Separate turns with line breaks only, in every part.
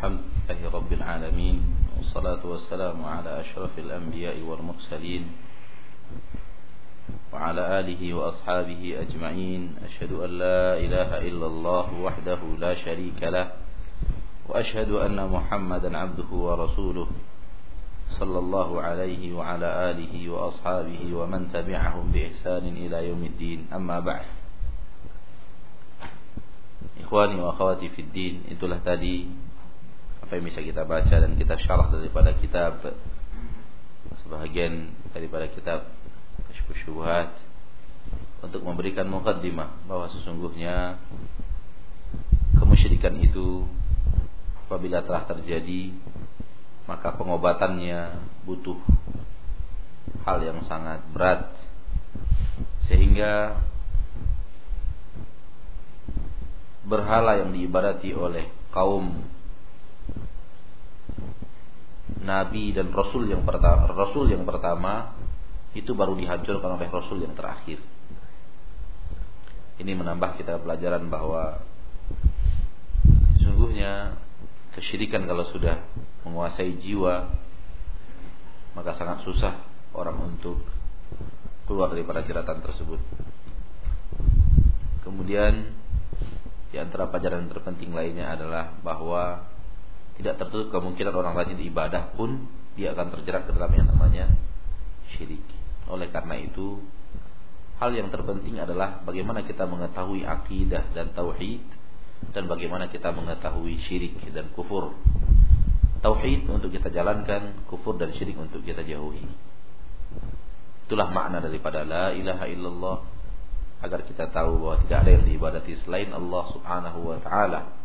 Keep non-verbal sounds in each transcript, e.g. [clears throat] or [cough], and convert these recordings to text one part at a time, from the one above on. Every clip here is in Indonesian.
الحمد لله رب العالمين والصلاة والسلام على أشرف الأنبياء والمرسلين وعلى آله وأصحابه أجمعين أشهد أن لا إله إلا الله وحده لا شريك له وأشهد أن محمدا عبده ورسوله صلى الله عليه وعلى آله وأصحابه ومن تبعهم بإحسان إلى يوم الدين أما بعد إخواني وأخواتي في الدين din itulah apa yang bisa kita baca dan kita syarah daripada kitab sebahagian daripada kitab syubhat untuk memberikan mukaddimah bahwa sesungguhnya kemusyrikan itu apabila telah terjadi maka pengobatannya butuh hal yang sangat berat sehingga berhala yang diibadati oleh kaum nabi dan rasul yang pertama rasul yang pertama itu baru dihancurkan oleh rasul yang terakhir. Ini menambah kita pelajaran bahwa sesungguhnya kesyirikan kalau sudah menguasai jiwa maka sangat susah orang untuk keluar daripada jeratan tersebut. Kemudian di antara pelajaran terpenting lainnya adalah bahwa tidak tertutup kemungkinan orang rajin di ibadah pun dia akan terjerat ke dalam yang namanya syirik. Oleh karena itu, hal yang terpenting adalah bagaimana kita mengetahui akidah dan tauhid dan bagaimana kita mengetahui syirik dan kufur. Tauhid untuk kita jalankan, kufur dan syirik untuk kita jauhi. Itulah makna daripada la ilaha illallah agar kita tahu bahwa tidak ada yang diibadati selain Allah Subhanahu wa taala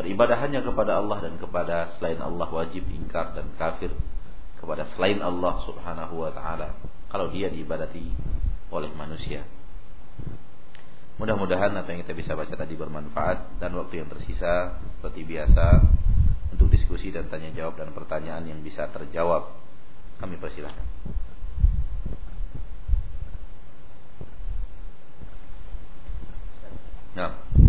Beribadah hanya kepada Allah dan kepada selain Allah wajib ingkar dan kafir kepada selain Allah Subhanahu wa taala kalau dia diibadati oleh manusia. Mudah-mudahan apa yang kita bisa baca tadi bermanfaat dan waktu yang tersisa seperti biasa untuk diskusi dan tanya jawab dan pertanyaan yang bisa terjawab kami persilahkan. Nah.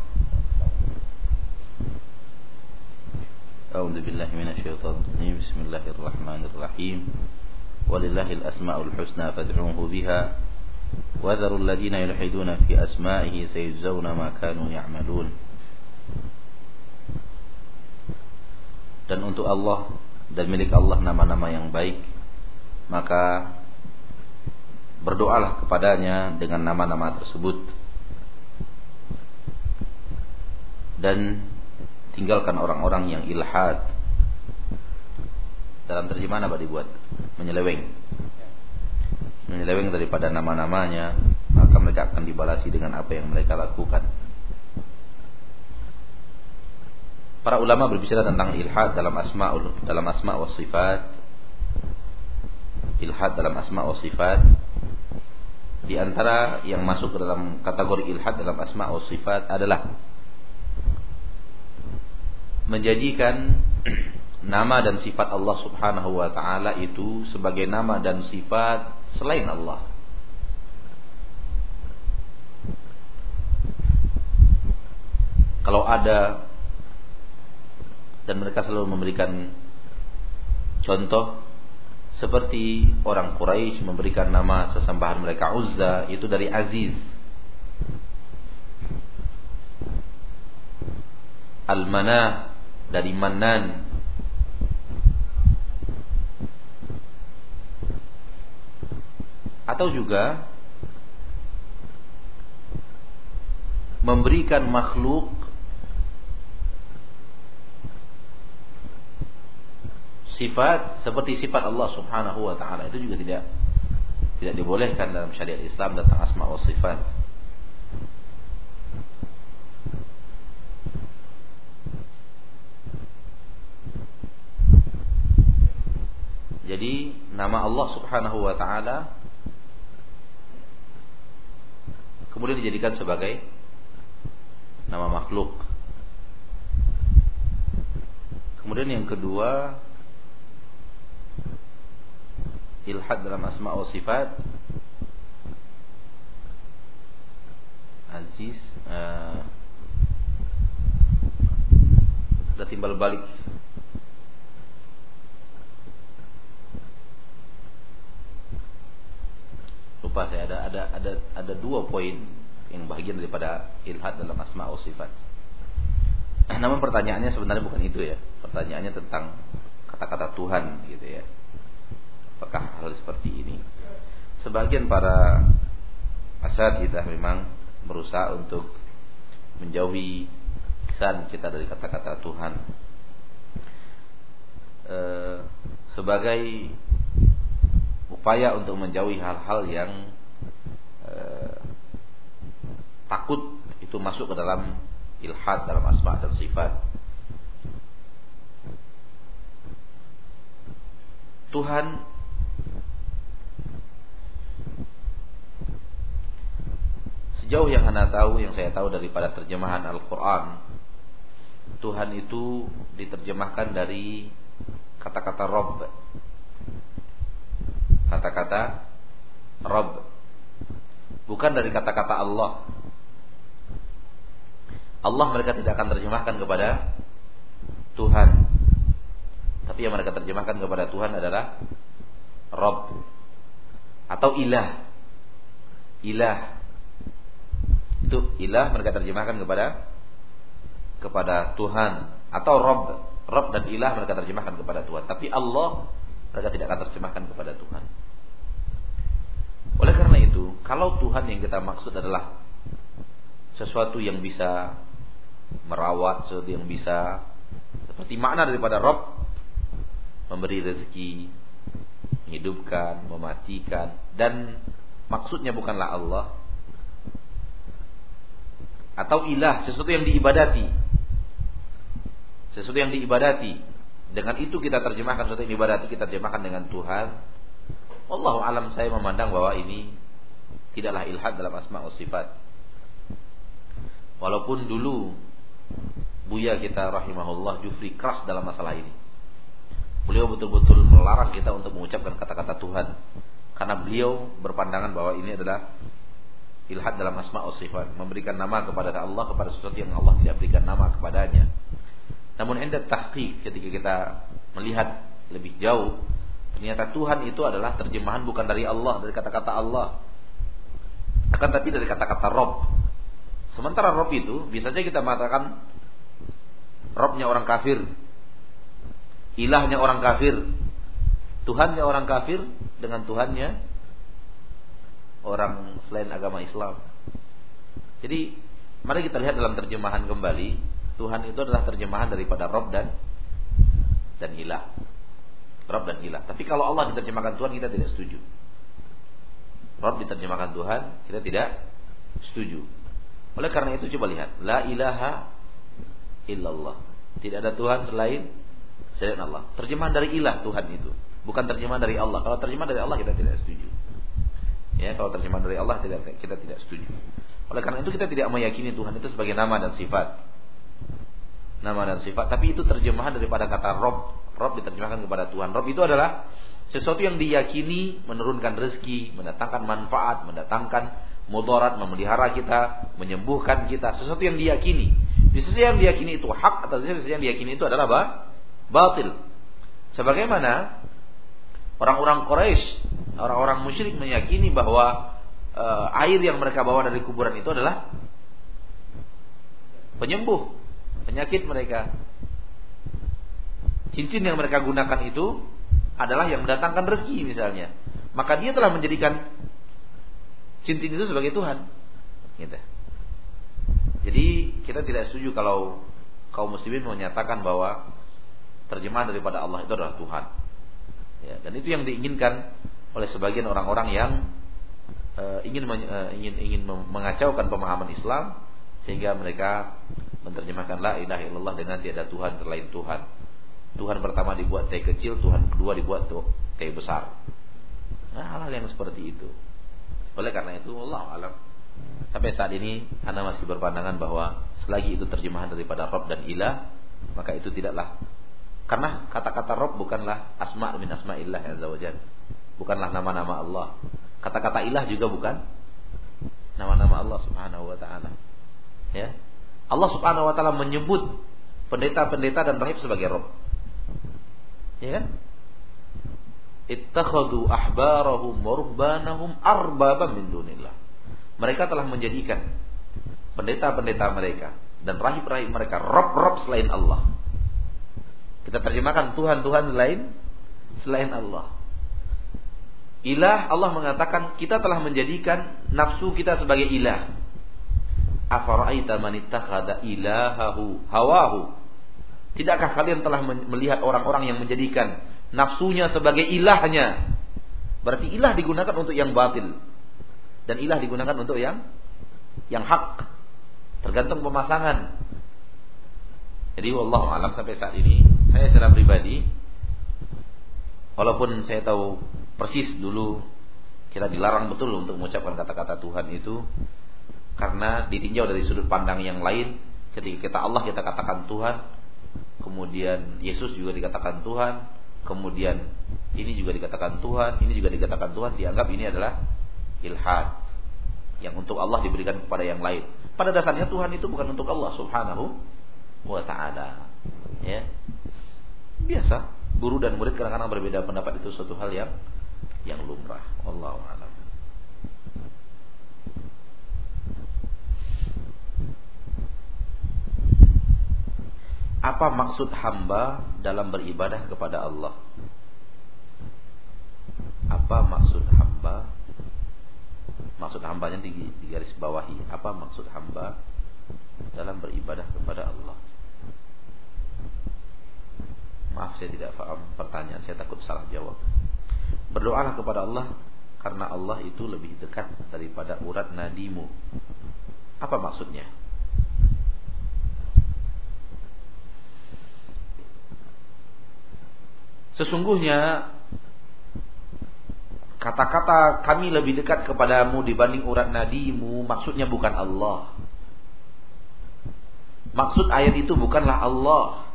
أعوذ بالله من الشيطان الرجيم بسم الله الرحمن الرحيم ولله الأسماء الحسنى فادعوه بها وذروا الذين يلحدون في أسمائه سيجزون ما كانوا يعملون dan untuk Allah dan milik Allah nama-nama yang baik maka berdoalah kepadanya dengan nama-nama tersebut dan tinggalkan orang-orang yang ilhad dalam terjemahan apa dibuat menyeleweng menyeleweng daripada nama-namanya maka mereka akan dibalasi dengan apa yang mereka lakukan para ulama berbicara tentang ilhad dalam asma dalam asma wa sifat ilhad dalam asma wa sifat di antara yang masuk ke dalam kategori ilhad dalam asma wa sifat adalah menjadikan nama dan sifat Allah Subhanahu wa taala itu sebagai nama dan sifat selain Allah. Kalau ada dan mereka selalu memberikan contoh seperti orang Quraisy memberikan nama sesembahan mereka Uzza itu dari Aziz. Al-Manah dari Manan atau juga memberikan makhluk sifat seperti sifat Allah Subhanahu wa taala itu juga tidak tidak dibolehkan dalam syariat Islam tentang asma wa sifat. Jadi nama Allah Subhanahu wa taala kemudian dijadikan sebagai nama makhluk. Kemudian yang kedua ilhad dalam asma wa sifat Aziz uh, sudah timbal balik lupa saya ada ada ada ada dua poin yang bagian daripada ilhat dalam asma wa sifat. [clears throat] Namun pertanyaannya sebenarnya bukan itu ya. Pertanyaannya tentang kata-kata Tuhan gitu ya. Apakah hal seperti ini? Sebagian para kita memang berusaha untuk menjauhi san kita dari kata-kata Tuhan. E, sebagai upaya untuk menjauhi hal-hal yang eh, takut itu masuk ke dalam ilhad dalam asma dan sifat. Tuhan sejauh yang Anda tahu, yang saya tahu daripada terjemahan Al-Quran, Tuhan itu diterjemahkan dari kata-kata Rob kata-kata Rob bukan dari kata-kata Allah Allah mereka tidak akan terjemahkan kepada Tuhan tapi yang mereka terjemahkan kepada Tuhan adalah Rob atau ilah ilah itu ilah mereka terjemahkan kepada kepada Tuhan atau Rob Rob dan ilah mereka terjemahkan kepada Tuhan tapi Allah mereka tidak akan terjemahkan kepada Tuhan oleh karena itu, kalau Tuhan yang kita maksud adalah sesuatu yang bisa merawat, sesuatu yang bisa seperti makna daripada Rob memberi rezeki, menghidupkan, mematikan dan maksudnya bukanlah Allah atau ilah, sesuatu yang diibadati. Sesuatu yang diibadati. Dengan itu kita terjemahkan sesuatu yang diibadati kita terjemahkan dengan Tuhan Allah alam saya memandang bahwa ini tidaklah ilhad dalam asma wa sifat. Walaupun dulu Buya kita rahimahullah Jufri keras dalam masalah ini. Beliau betul-betul melarang kita untuk mengucapkan kata-kata Tuhan karena beliau berpandangan bahwa ini adalah ilhad dalam asma wa sifat, memberikan nama kepada Allah kepada sesuatu yang Allah tidak berikan nama kepadanya. Namun indah tahqiq ketika kita melihat lebih jauh Ternyata Tuhan itu adalah terjemahan bukan dari Allah, dari kata-kata Allah. Akan tapi dari kata-kata Rob. Sementara Rob itu biasanya kita mengatakan Robnya orang kafir, ilahnya orang kafir, Tuhannya orang kafir dengan Tuhannya orang selain agama Islam. Jadi mari kita lihat dalam terjemahan kembali Tuhan itu adalah terjemahan daripada Rob dan dan ilah. Rob dan ilah. Tapi kalau Allah diterjemahkan Tuhan kita tidak setuju. Rob diterjemahkan Tuhan kita tidak setuju. Oleh karena itu coba lihat, la ilaha illallah. Tidak ada Tuhan selain selain Allah. Terjemahan dari ilah Tuhan itu, bukan terjemahan dari Allah. Kalau terjemahan dari Allah kita tidak setuju. Ya, kalau terjemahan dari Allah tidak kita tidak setuju. Oleh karena itu kita tidak meyakini Tuhan itu sebagai nama dan sifat. Nama dan sifat, tapi itu terjemahan daripada kata Rob Rob diterjemahkan kepada Tuhan. Rob itu adalah sesuatu yang diyakini menurunkan rezeki, mendatangkan manfaat, mendatangkan mudarat, memelihara kita, menyembuhkan kita, sesuatu yang diyakini. sesuatu yang diyakini itu hak atau sesuatu yang diyakini itu adalah apa? Batil. Sebagaimana orang-orang Quraisy, orang-orang musyrik meyakini bahwa e, air yang mereka bawa dari kuburan itu adalah penyembuh penyakit mereka cincin yang mereka gunakan itu adalah yang mendatangkan rezeki misalnya. Maka dia telah menjadikan cincin itu sebagai Tuhan. Gitu. Jadi kita tidak setuju kalau kaum muslimin menyatakan bahwa terjemahan daripada Allah itu adalah Tuhan. Ya, dan itu yang diinginkan oleh sebagian orang-orang yang uh, ingin uh, ingin ingin mengacaukan pemahaman Islam sehingga mereka menerjemahkan la ilaha illallah dengan tiada Tuhan selain Tuhan. Tuhan pertama dibuat T kecil, Tuhan kedua dibuat tuh T besar. Nah, hal-hal yang seperti itu. Oleh karena itu, Allah alam. Sampai saat ini, Anda masih berpandangan bahwa selagi itu terjemahan daripada Rob dan Ilah, maka itu tidaklah. Karena kata-kata Rob bukanlah asma min asma' Ilah yang wajal. Bukanlah nama-nama Allah. Kata-kata ilah juga bukan nama-nama Allah subhanahu wa ta'ala. Ya. Allah subhanahu wa ta'ala menyebut pendeta-pendeta dan rahib sebagai Rob ya kan ittakhadhu ahbarahum wa ruhbanahum arbaba min dunillah mereka telah menjadikan pendeta-pendeta mereka dan rahib-rahib mereka rob-rob selain Allah kita terjemahkan Tuhan-Tuhan lain selain Allah Ilah Allah mengatakan kita telah menjadikan nafsu kita sebagai ilah. Afara'aita man ittakhadha ilahahu hawahu Tidakkah kalian telah melihat orang-orang yang menjadikan nafsunya sebagai ilahnya? Berarti ilah digunakan untuk yang batil dan ilah digunakan untuk yang yang hak. Tergantung pemasangan. Jadi wallahu alam sampai saat ini saya secara pribadi walaupun saya tahu persis dulu kita dilarang betul untuk mengucapkan kata-kata Tuhan itu karena ditinjau dari sudut pandang yang lain ketika kita Allah kita katakan Tuhan kemudian Yesus juga dikatakan Tuhan, kemudian ini juga dikatakan Tuhan, ini juga dikatakan Tuhan, dianggap ini adalah ilhad yang untuk Allah diberikan kepada yang lain. Pada dasarnya Tuhan itu bukan untuk Allah Subhanahu wa taala. Ya. Biasa, guru dan murid kadang-kadang berbeda pendapat itu suatu hal yang yang lumrah. Allahu apa maksud hamba dalam beribadah kepada Allah? Apa maksud hamba? Maksud hambanya di, di garis bawahi. Apa maksud hamba dalam beribadah kepada Allah? Maaf saya tidak paham pertanyaan, saya takut salah jawab. Berdoalah kepada Allah karena Allah itu lebih dekat daripada urat nadimu. Apa maksudnya? Sesungguhnya kata-kata kami lebih dekat kepadamu dibanding urat nadimu maksudnya bukan Allah. Maksud ayat itu bukanlah Allah.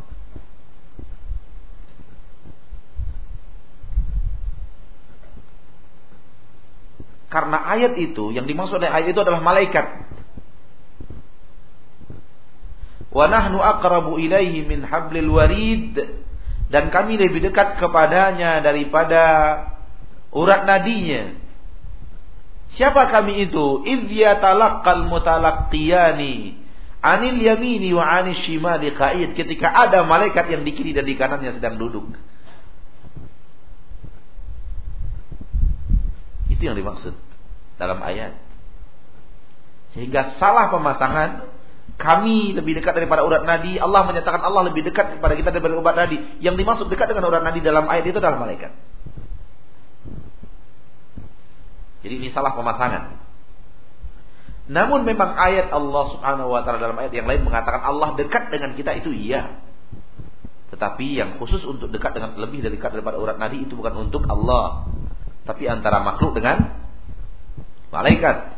Karena ayat itu yang dimaksud oleh ayat itu adalah malaikat. Wa nahnu aqrabu ilaihi min hablil warid dan kami lebih dekat kepadanya daripada urat nadinya. Siapa kami itu? Idh yatalaqqal mutalaqqiyani anil yamini wa anil shimali qa'id. Ketika ada malaikat yang di kiri dan di kanan yang sedang duduk. Itu yang dimaksud dalam ayat. Sehingga salah pemasangan kami lebih dekat daripada urat nadi. Allah menyatakan Allah lebih dekat kepada kita daripada urat nadi. Yang dimaksud dekat dengan urat nadi dalam ayat itu adalah malaikat. Jadi ini salah pemasangan. Namun memang ayat Allah Subhanahu wa taala dalam ayat yang lain mengatakan Allah dekat dengan kita itu iya. Tetapi yang khusus untuk dekat dengan lebih dari dekat daripada urat nadi itu bukan untuk Allah, tapi antara makhluk dengan malaikat.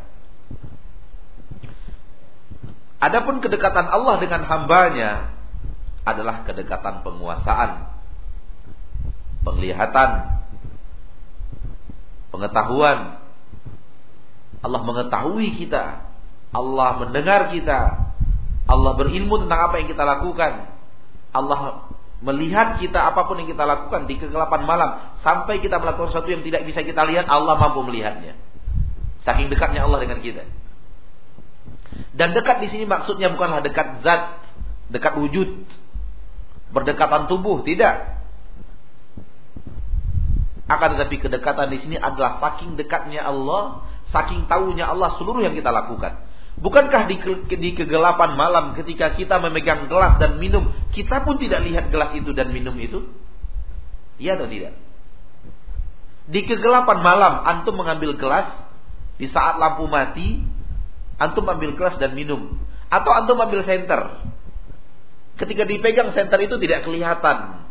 Adapun kedekatan Allah dengan hambanya adalah kedekatan penguasaan, penglihatan, pengetahuan. Allah mengetahui kita, Allah mendengar kita, Allah berilmu tentang apa yang kita lakukan, Allah melihat kita apapun yang kita lakukan di kegelapan malam sampai kita melakukan sesuatu yang tidak bisa kita lihat, Allah mampu melihatnya. Saking dekatnya Allah dengan kita. Dan dekat di sini maksudnya bukanlah dekat zat, dekat wujud, berdekatan tubuh, tidak. Akan tetapi kedekatan di sini adalah saking dekatnya Allah, saking tahunya Allah seluruh yang kita lakukan. Bukankah di, ke, di kegelapan malam ketika kita memegang gelas dan minum, kita pun tidak lihat gelas itu dan minum itu? Iya atau tidak? Di kegelapan malam antum mengambil gelas di saat lampu mati, Antum ambil kelas dan minum. Atau antum ambil senter. Ketika dipegang senter itu tidak kelihatan.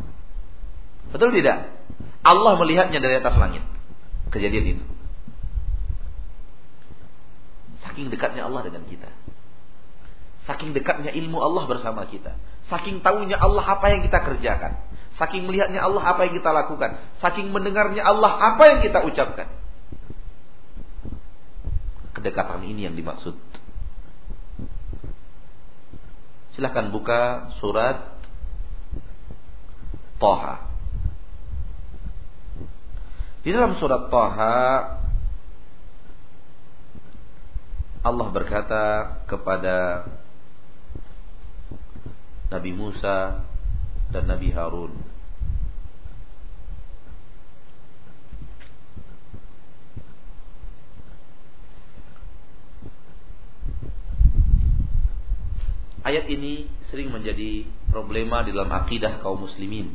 Betul tidak? Allah melihatnya dari atas langit. Kejadian itu. Saking dekatnya Allah dengan kita. Saking dekatnya ilmu Allah bersama kita. Saking tahunya Allah apa yang kita kerjakan. Saking melihatnya Allah apa yang kita lakukan. Saking mendengarnya Allah apa yang kita ucapkan. Kedekatan ini yang dimaksud. Silahkan buka surat Toha. Di dalam surat Toha Allah berkata kepada Nabi Musa dan Nabi Harun Ayat ini sering menjadi problema di dalam akidah kaum muslimin.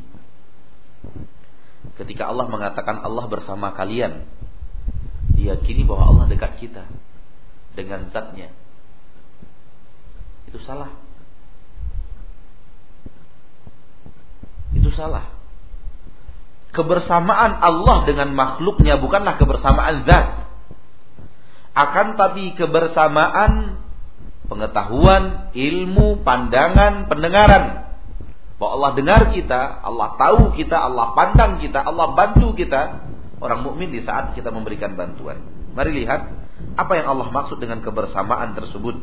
Ketika Allah mengatakan Allah bersama kalian, diyakini bahwa Allah dekat kita dengan zatnya. Itu salah. Itu salah. Kebersamaan Allah dengan makhluknya bukanlah kebersamaan zat. Akan tapi kebersamaan pengetahuan, ilmu, pandangan, pendengaran. Bahwa Allah dengar kita, Allah tahu kita, Allah pandang kita, Allah bantu kita. Orang mukmin di saat kita memberikan bantuan. Mari lihat apa yang Allah maksud dengan kebersamaan tersebut.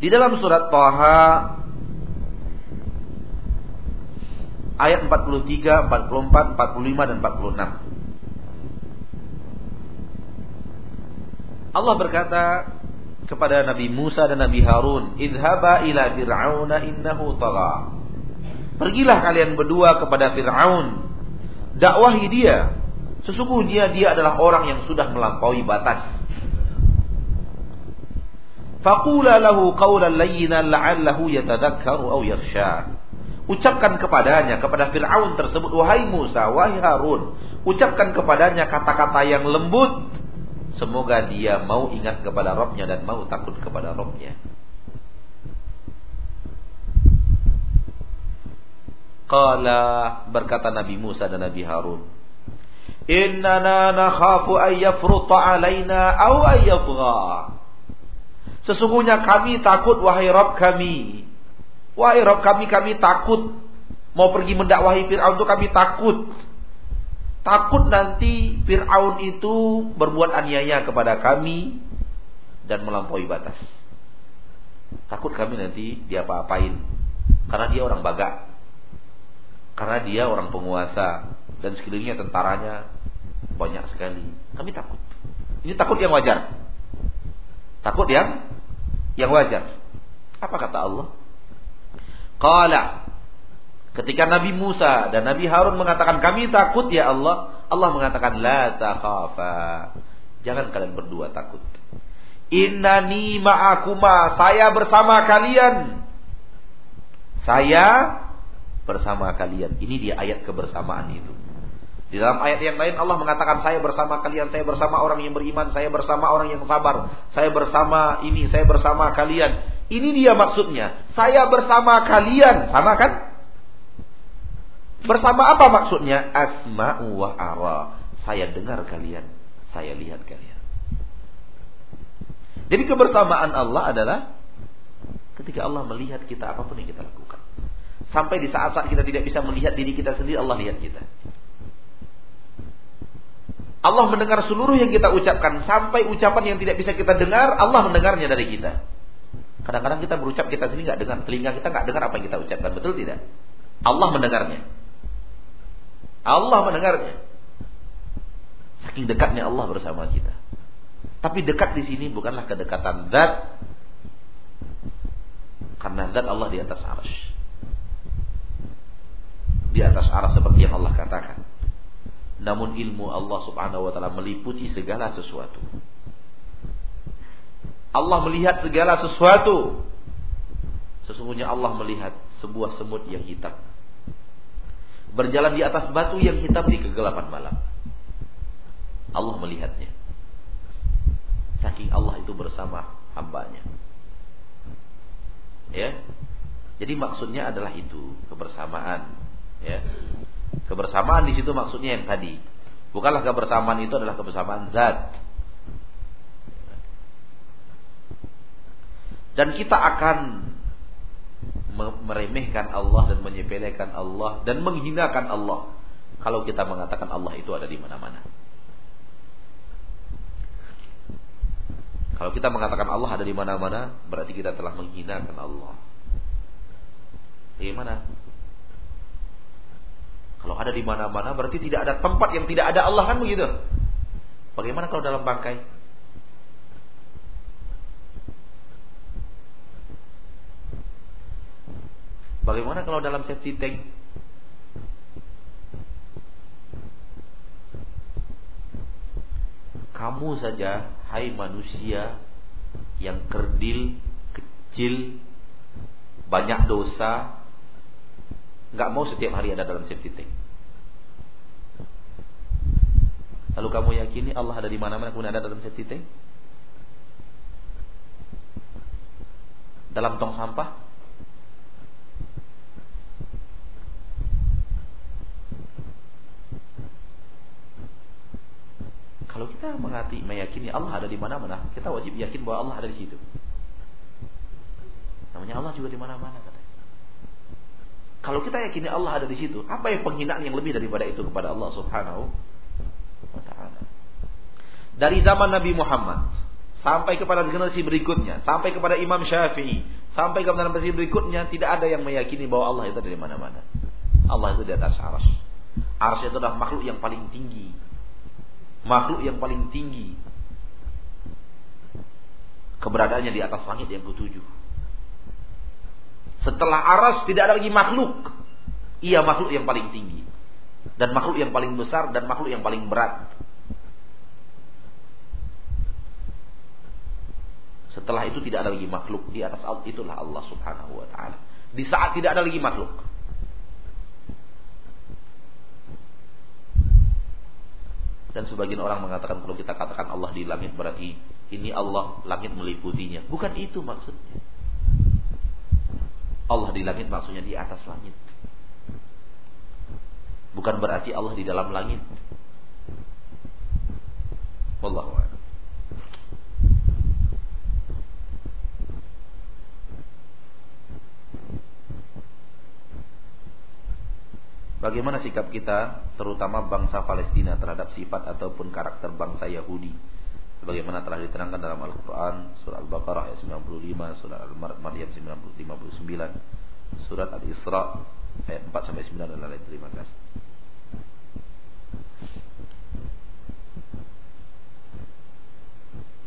Di dalam surat Taha ayat 43, 44, 45 dan 46. Allah berkata kepada Nabi Musa dan Nabi Harun, "Idhaba ila Fir'auna innahu tagha." Pergilah kalian berdua kepada Fir'aun. Dakwahi dia. Sesungguhnya dia adalah orang yang sudah melampaui batas. Faqula lahu qawlan layyinan la'allahu yatadakkaru aw yakhsha. Ucapkan kepadanya kepada Fir'aun tersebut, "Wahai Musa, wahai Harun, ucapkan kepadanya kata-kata yang lembut Semoga dia mau ingat kepada Robnya dan mau takut kepada Robnya. Qala berkata Nabi Musa dan Nabi Harun. Innana nakhafu ayyafruta alaina aw ayyabgha. Sesungguhnya kami takut wahai Rob kami. Wahai Rob kami kami takut mau pergi mendakwahi Firaun itu kami takut takut nanti Fir'aun itu berbuat aniaya kepada kami dan melampaui batas. Takut kami nanti dia apa apain Karena dia orang baga. Karena dia orang penguasa. Dan sekelilingnya tentaranya banyak sekali. Kami takut. Ini takut yang wajar. Takut yang yang wajar. Apa kata Allah? Qala Ketika Nabi Musa dan Nabi Harun mengatakan kami takut ya Allah, Allah mengatakan la takhafa. Jangan kalian berdua takut. Innani ma'akuma, saya bersama kalian. Saya bersama kalian. Ini dia ayat kebersamaan itu. Di dalam ayat yang lain Allah mengatakan saya bersama kalian, saya bersama orang yang beriman, saya bersama orang yang sabar, saya bersama ini, saya bersama kalian. Ini dia maksudnya. Saya bersama kalian, sama kan? Bersama apa maksudnya? Asma'u wa ara. Saya dengar kalian, saya lihat kalian. Jadi kebersamaan Allah adalah ketika Allah melihat kita apapun yang kita lakukan. Sampai di saat-saat kita tidak bisa melihat diri kita sendiri, Allah lihat kita. Allah mendengar seluruh yang kita ucapkan sampai ucapan yang tidak bisa kita dengar, Allah mendengarnya dari kita. Kadang-kadang kita berucap kita sendiri nggak dengar, telinga kita nggak dengar apa yang kita ucapkan, betul tidak? Allah mendengarnya. Allah mendengarnya. Saking dekatnya Allah bersama kita. Tapi dekat di sini bukanlah kedekatan zat karena zat Allah di atas arsy. Di atas arsy seperti yang Allah katakan. Namun ilmu Allah Subhanahu wa taala meliputi segala sesuatu. Allah melihat segala sesuatu. Sesungguhnya Allah melihat sebuah semut yang hitam berjalan di atas batu yang hitam di kegelapan malam. Allah melihatnya. Saking Allah itu bersama hambanya. Ya. Jadi maksudnya adalah itu, kebersamaan, ya. Kebersamaan di situ maksudnya yang tadi. Bukanlah kebersamaan itu adalah kebersamaan zat. Dan kita akan meremehkan Allah dan menyepelekan Allah dan menghinakan Allah kalau kita mengatakan Allah itu ada di mana-mana. Kalau kita mengatakan Allah ada di mana-mana, berarti kita telah menghinakan Allah. Bagaimana? Kalau ada di mana-mana berarti tidak ada tempat yang tidak ada Allah kan begitu. Bagaimana kalau dalam bangkai? Bagaimana kalau dalam safety tank? Kamu saja, hai manusia yang kerdil, kecil, banyak dosa, nggak mau setiap hari ada dalam safety tank. Lalu kamu yakini Allah ada di mana-mana kemudian ada dalam safety tank? Dalam tong sampah? Kalau kita mengerti meyakini Allah ada di mana-mana, kita wajib yakin bahwa Allah ada di situ. Namanya Allah juga di mana-mana katanya. Kalau kita yakini Allah ada di situ, apa yang penghinaan yang lebih daripada itu kepada Allah Subhanahu wa taala? Dari zaman Nabi Muhammad sampai kepada generasi berikutnya, sampai kepada Imam Syafi'i, sampai kepada generasi berikutnya tidak ada yang meyakini bahwa Allah itu dari mana-mana. Allah itu di atas arsy. Arsy itu adalah makhluk yang paling tinggi, makhluk yang paling tinggi keberadaannya di atas langit yang ketujuh. Setelah aras tidak ada lagi makhluk. Ia makhluk yang paling tinggi dan makhluk yang paling besar dan makhluk yang paling berat. Setelah itu tidak ada lagi makhluk di atas itulah Allah Subhanahu wa taala. Di saat tidak ada lagi makhluk. Dan sebagian orang mengatakan kalau kita katakan Allah di langit berarti ini Allah langit meliputinya. Bukan itu maksudnya. Allah di langit maksudnya di atas langit. Bukan berarti Allah di dalam langit. Wallahu Bagaimana sikap kita terutama bangsa Palestina terhadap sifat ataupun karakter bangsa Yahudi sebagaimana telah diterangkan dalam Al-Qur'an surah Al-Baqarah ayat 95, surah Al-Maryam 59, surat Al-Isra ayat 4 sampai 9 dan lain-lain. Terima kasih.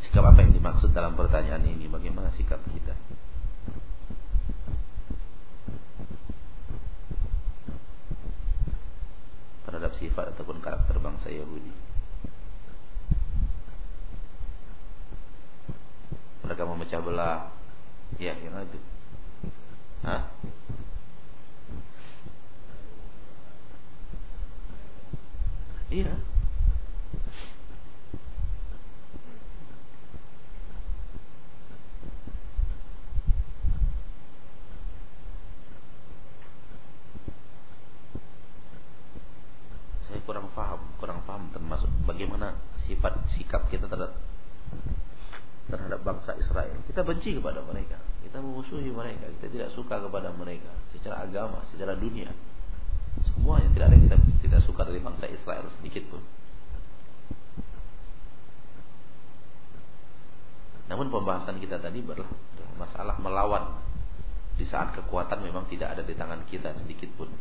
Sikap apa yang dimaksud dalam pertanyaan ini? Bagaimana sikap kita? terhadap sifat ataupun karakter bangsa Yahudi. Mereka memecah belah. Ya, yang itu. Hah? Iya. kurang paham, kurang paham termasuk bagaimana sifat sikap kita terhadap terhadap bangsa Israel. Kita benci kepada mereka, kita memusuhi mereka, kita tidak suka kepada mereka secara agama, secara dunia. Semuanya tidak ada kita tidak suka dari bangsa Israel sedikit pun. Namun pembahasan kita tadi adalah masalah melawan di saat kekuatan memang tidak ada di tangan kita sedikit pun.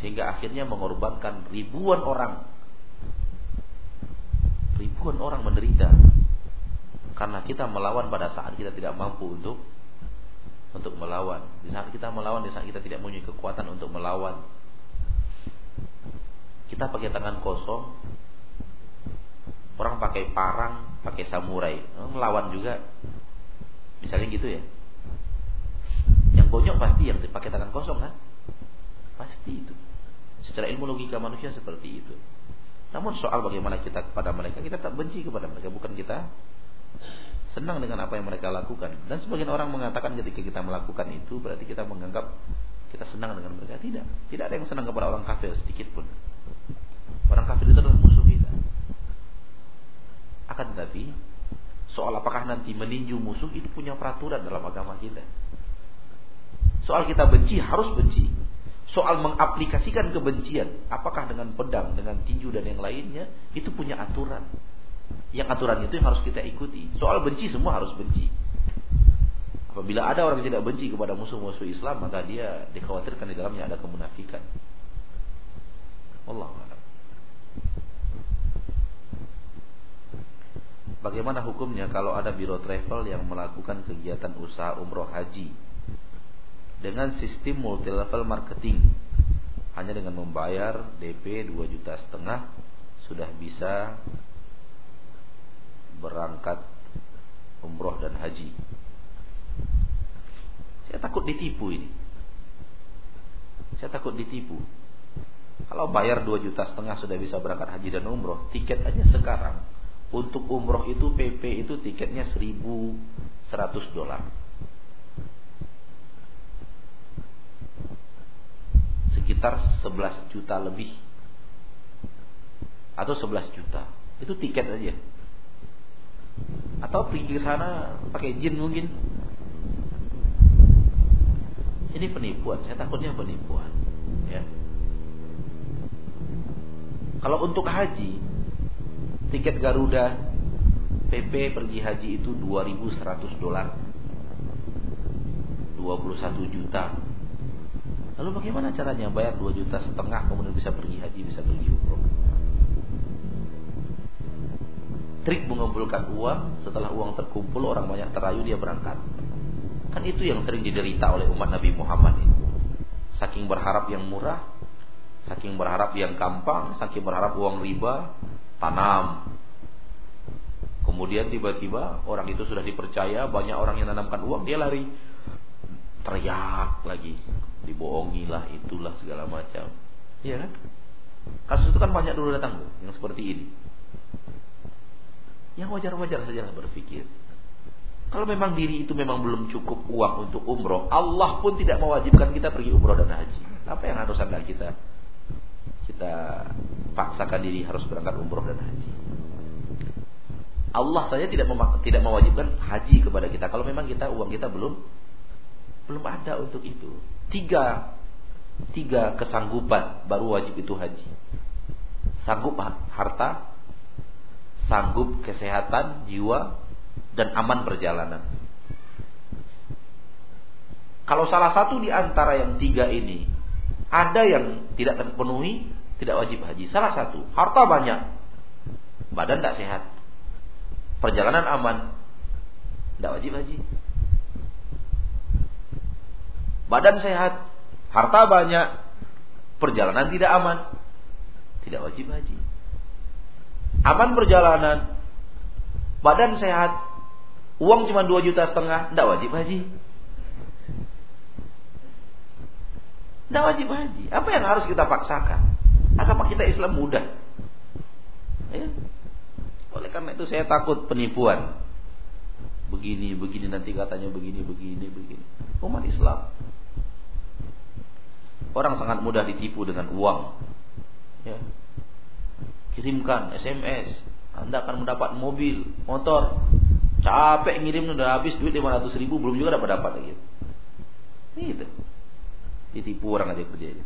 Sehingga akhirnya mengorbankan ribuan orang. Ribuan orang menderita. Karena kita melawan pada saat kita tidak mampu untuk untuk melawan. Di saat kita melawan, di saat kita tidak punya kekuatan untuk melawan. Kita pakai tangan kosong, orang pakai parang, pakai samurai, melawan juga. Misalnya gitu ya. Yang bonyok pasti yang dipakai tangan kosong kan? Pasti itu. Secara ilmu logika manusia seperti itu. Namun soal bagaimana kita kepada mereka, kita tak benci kepada mereka, bukan kita senang dengan apa yang mereka lakukan. Dan sebagian orang mengatakan ketika kita melakukan itu berarti kita menganggap kita senang dengan mereka. Tidak, tidak ada yang senang kepada orang kafir sedikit pun. Orang kafir itu adalah musuh kita. Akan tetapi soal apakah nanti meninju musuh itu punya peraturan dalam agama kita. Soal kita benci harus benci soal mengaplikasikan kebencian, apakah dengan pedang, dengan tinju dan yang lainnya, itu punya aturan. Yang aturan itu yang harus kita ikuti. Soal benci semua harus benci. Apabila ada orang yang tidak benci kepada musuh-musuh Islam, maka dia dikhawatirkan di dalamnya ada kemunafikan. Allah Bagaimana hukumnya kalau ada biro travel yang melakukan kegiatan usaha umroh haji dengan sistem multi level marketing. Hanya dengan membayar DP 2 juta setengah sudah bisa berangkat umroh dan haji. Saya takut ditipu ini. Saya takut ditipu. Kalau bayar 2 juta setengah sudah bisa berangkat haji dan umroh, tiket aja sekarang untuk umroh itu PP itu tiketnya 1100 dolar. sekitar 11 juta lebih atau 11 juta itu tiket aja atau pergi ke sana pakai jin mungkin ini penipuan saya takutnya penipuan ya kalau untuk haji tiket Garuda PP pergi haji itu 2100 dolar 21 juta Lalu bagaimana caranya bayar 2 juta setengah kemudian bisa pergi haji, bisa pergi umroh? Trik mengumpulkan uang, setelah uang terkumpul orang banyak terayu dia berangkat. Kan itu yang sering diderita oleh umat Nabi Muhammad ini. Saking berharap yang murah, saking berharap yang gampang, saking berharap uang riba, tanam. Kemudian tiba-tiba orang itu sudah dipercaya, banyak orang yang menanamkan uang, dia lari. Teriak lagi, dibohongi lah itulah segala macam ya kan kasus itu kan banyak dulu datang tuh yang seperti ini yang wajar-wajar saja lah berpikir kalau memang diri itu memang belum cukup uang untuk umroh, Allah pun tidak mewajibkan kita pergi umroh dan haji. Apa yang harus anda kita kita paksakan diri harus berangkat umroh dan haji? Allah saja tidak tidak mewajibkan haji kepada kita kalau memang kita uang kita belum belum ada untuk itu tiga tiga kesanggupan baru wajib itu haji. Sanggup harta, sanggup kesehatan jiwa dan aman perjalanan. Kalau salah satu di antara yang tiga ini ada yang tidak terpenuhi, tidak wajib haji. Salah satu, harta banyak, badan tidak sehat, perjalanan aman, tidak wajib haji badan sehat, harta banyak, perjalanan tidak aman. Tidak wajib haji. Aman perjalanan, badan sehat, uang cuma 2 juta setengah, tidak wajib haji. Tidak wajib haji. Apa yang harus kita paksakan? Agama kita Islam mudah. Ya. Oleh karena itu saya takut penipuan begini begini nanti katanya begini begini begini umat Islam orang sangat mudah ditipu dengan uang ya kirimkan SMS anda akan mendapat mobil motor capek ngirim udah habis duit 500 ribu belum juga dapat dapat lagi gitu ditipu orang aja kerjanya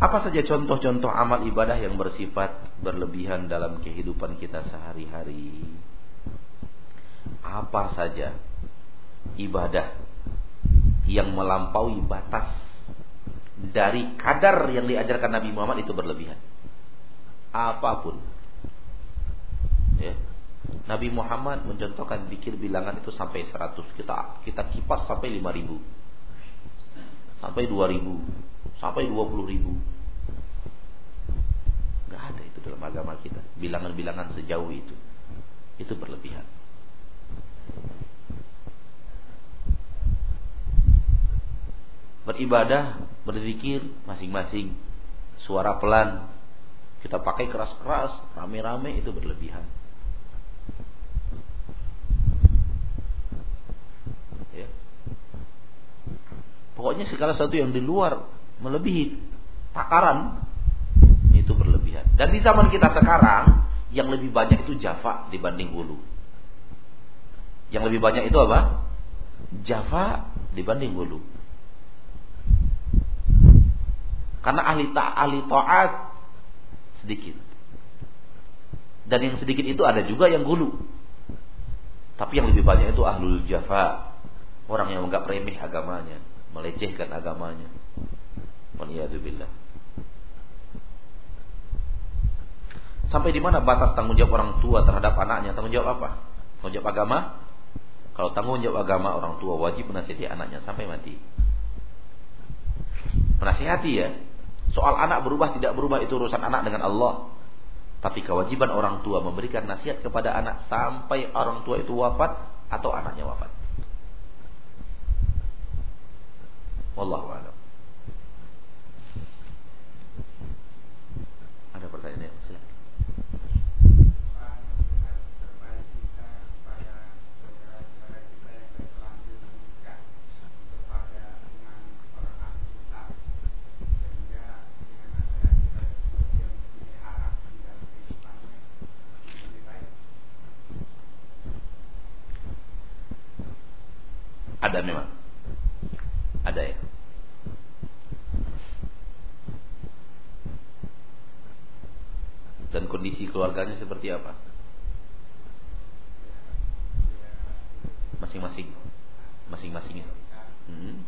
apa saja contoh-contoh amal ibadah yang bersifat berlebihan dalam kehidupan kita sehari-hari? apa saja ibadah yang melampaui batas dari kadar yang diajarkan Nabi Muhammad itu berlebihan. Apapun. Ya. Nabi Muhammad mencontohkan pikir bilangan itu sampai 100 kita kita kipas sampai 5000 sampai 2000 sampai 20000 nggak ada itu dalam agama kita bilangan-bilangan sejauh itu itu berlebihan beribadah, berzikir masing-masing. Suara pelan kita pakai keras-keras, rame-rame itu berlebihan. Ya. Pokoknya segala sesuatu yang di luar melebihi takaran itu berlebihan. Dan di zaman kita sekarang yang lebih banyak itu Java dibanding hulu. Yang lebih banyak itu apa? Java dibanding Gulu Karena ahli ta ahli taat sedikit. Dan yang sedikit itu ada juga yang gulu. Tapi yang lebih banyak itu ahlul Java Orang yang enggak remeh agamanya, melecehkan agamanya. Waliyadzubillah. Sampai di mana batas tanggung jawab orang tua terhadap anaknya? Tanggung jawab apa? Tanggung jawab agama? Kalau tanggung jawab agama orang tua wajib menasihati anaknya sampai mati. Menasihati ya. Soal anak berubah tidak berubah itu urusan anak dengan Allah. Tapi kewajiban orang tua memberikan nasihat kepada anak sampai orang tua itu wafat atau anaknya wafat. Wallahu Ada pertanyaan ya? Ada memang. Ada ya. Dan kondisi keluarganya seperti apa? Masing-masing. Masing-masingnya. Hmm.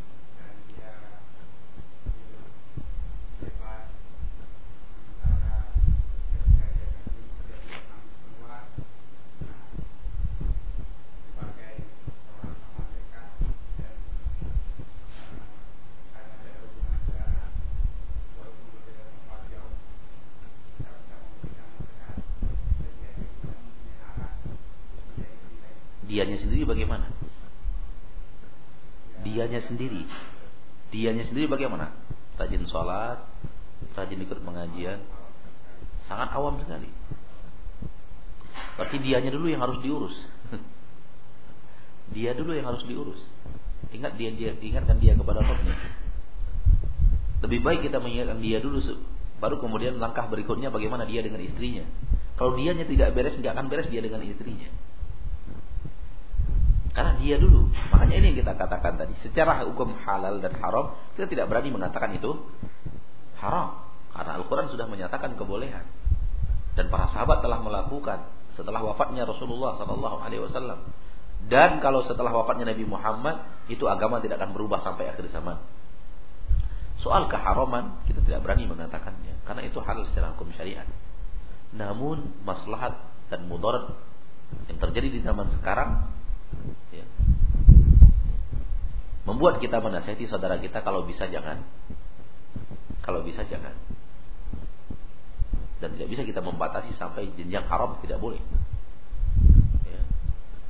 dianya sendiri bagaimana? Rajin sholat, rajin ikut pengajian, sangat awam sekali. Berarti dianya dulu yang harus diurus. [laughs] dia dulu yang harus diurus. Ingat dia, dia ingatkan dia kepada Rabbnya. Lebih baik kita mengingatkan dia dulu baru kemudian langkah berikutnya bagaimana dia dengan istrinya. Kalau dianya tidak beres, nggak akan beres dia dengan istrinya. Karena dia dulu. Makanya ini yang kita katakan tadi. Secara hukum halal dan haram, kita tidak berani mengatakan itu haram. Karena Al-Quran sudah menyatakan kebolehan. Dan para sahabat telah melakukan setelah wafatnya Rasulullah saw Dan kalau setelah wafatnya Nabi Muhammad, itu agama tidak akan berubah sampai akhir zaman. Soal keharaman, kita tidak berani mengatakannya. Karena itu halal secara hukum syariat. Namun, maslahat dan mudarat yang terjadi di zaman sekarang Ya. Membuat kita menasihati saudara kita kalau bisa jangan. Kalau bisa jangan. Dan tidak bisa kita membatasi sampai jenjang haram tidak boleh. Ya.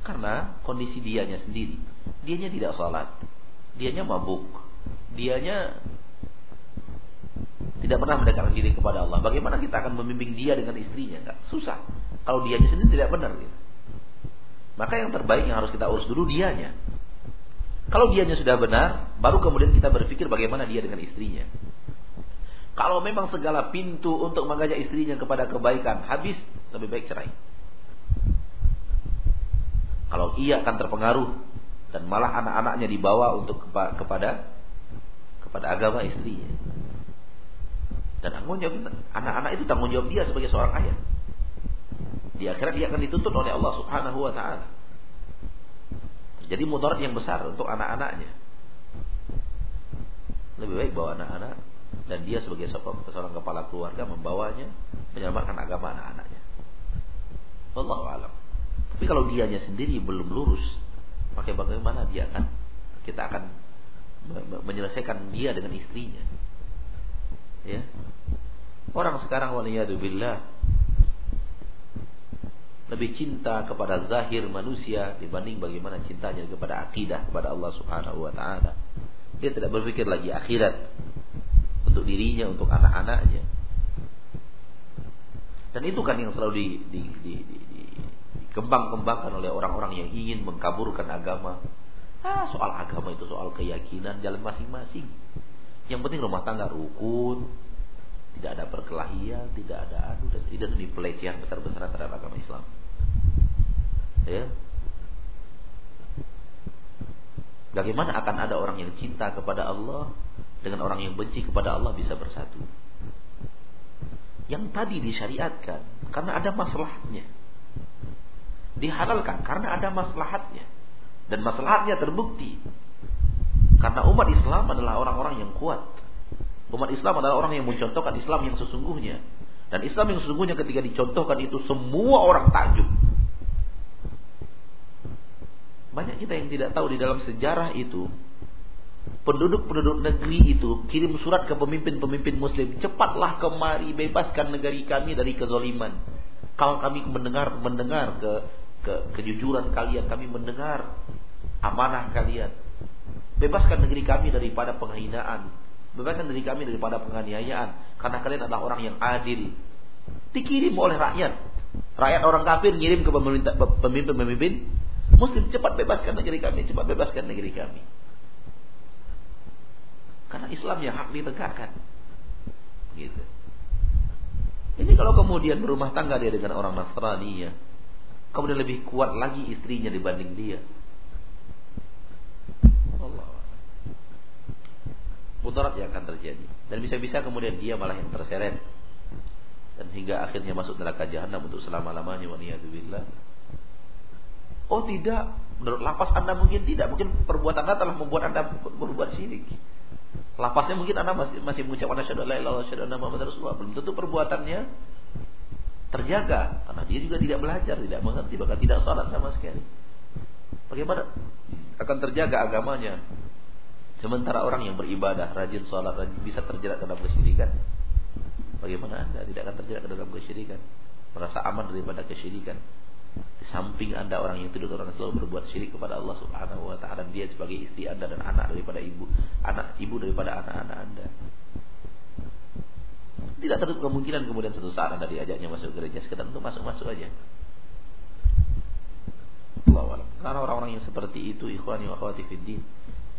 Karena kondisi dianya sendiri. Dianya tidak sholat. Dianya mabuk. Dianya tidak pernah mendekatkan diri kepada Allah. Bagaimana kita akan membimbing dia dengan istrinya? Enggak, susah. Kalau dia sendiri tidak benar gitu. Maka yang terbaik yang harus kita urus dulu dianya. Kalau dianya sudah benar, baru kemudian kita berpikir bagaimana dia dengan istrinya. Kalau memang segala pintu untuk mengajak istrinya kepada kebaikan habis, lebih baik cerai. Kalau ia akan terpengaruh dan malah anak-anaknya dibawa untuk kepada kepada agama istrinya. Dan tanggung jawab anak-anak itu tanggung jawab dia sebagai seorang ayah. Di akhirat dia akan dituntut oleh Allah Subhanahu wa taala. Jadi mudarat yang besar untuk anak-anaknya. Lebih baik bawa anak-anak dan dia sebagai seorang kepala keluarga membawanya menyelamatkan agama anak-anaknya. Wallahu alam. Tapi kalau dianya sendiri belum lurus, pakai bagaimana dia akan kita akan menyelesaikan dia dengan istrinya. Ya. Orang sekarang waliyadu billah lebih cinta kepada zahir manusia dibanding bagaimana cintanya kepada akidah kepada Allah Subhanahu wa taala. Dia tidak berpikir lagi akhirat untuk dirinya, untuk anak-anaknya. Dan itu kan yang selalu di, di, di, di, di dikembang-kembangkan oleh orang-orang yang ingin mengkaburkan agama. Ah, soal agama itu soal keyakinan jalan masing-masing. Yang penting rumah tangga rukun, tidak ada perkelahian, tidak ada adu dan tidak ada pelecehan besar-besaran terhadap agama Islam. Ya. Bagaimana akan ada orang yang cinta kepada Allah dengan orang yang benci kepada Allah bisa bersatu? Yang tadi disyariatkan karena ada maslahatnya. Dihalalkan karena ada maslahatnya. Dan maslahatnya terbukti. Karena umat Islam adalah orang-orang yang kuat. Umat Islam adalah orang yang mencontohkan Islam yang sesungguhnya. Dan Islam yang sesungguhnya ketika dicontohkan itu semua orang takjub. Banyak kita yang tidak tahu di dalam sejarah itu penduduk-penduduk negeri itu kirim surat ke pemimpin-pemimpin muslim, cepatlah kemari bebaskan negeri kami dari kezoliman. Kalau kami mendengar mendengar ke, ke kejujuran kalian, kami mendengar amanah kalian. Bebaskan negeri kami daripada penghinaan, Bebaskan diri kami daripada penganiayaan karena kalian adalah orang yang adil. Dikirim oleh rakyat. Rakyat orang kafir ngirim ke pemimpin-pemimpin muslim cepat bebaskan negeri kami, cepat bebaskan negeri kami. Karena Islam yang hak ditegakkan. Gitu. Ini kalau kemudian berumah tangga dia dengan orang Nasrani ya. Kemudian lebih kuat lagi istrinya dibanding dia. mudarat yang akan terjadi. Dan bisa-bisa kemudian dia malah yang terseret dan hingga akhirnya masuk neraka jahanam untuk selama-lamanya wa niyadzubillah. Oh tidak, menurut lapas Anda mungkin tidak, mungkin perbuatan Anda telah membuat Anda berbuat syirik. Lapasnya mungkin Anda masih, masih mengucapkan asyhadu alla ilaha illallah Muhammad Rasulullah. Belum tentu perbuatannya terjaga karena dia juga tidak belajar, tidak mengerti, bahkan tidak sholat sama sekali. Bagaimana akan terjaga agamanya? Sementara orang yang beribadah, rajin sholat, rajin, bisa terjerat ke dalam kesyirikan. Bagaimana Anda tidak akan terjerat ke dalam kesyirikan? Merasa aman daripada kesyirikan. Di samping Anda orang yang tidur orang yang selalu berbuat syirik kepada Allah Subhanahu wa taala, dia sebagai istri Anda dan anak daripada ibu, anak ibu daripada anak-anak Anda. Tidak tertutup kemungkinan kemudian satu saat Anda diajaknya masuk gereja sekedar untuk masuk-masuk aja. Allah Karena orang-orang yang seperti itu ikhwani wa akhwati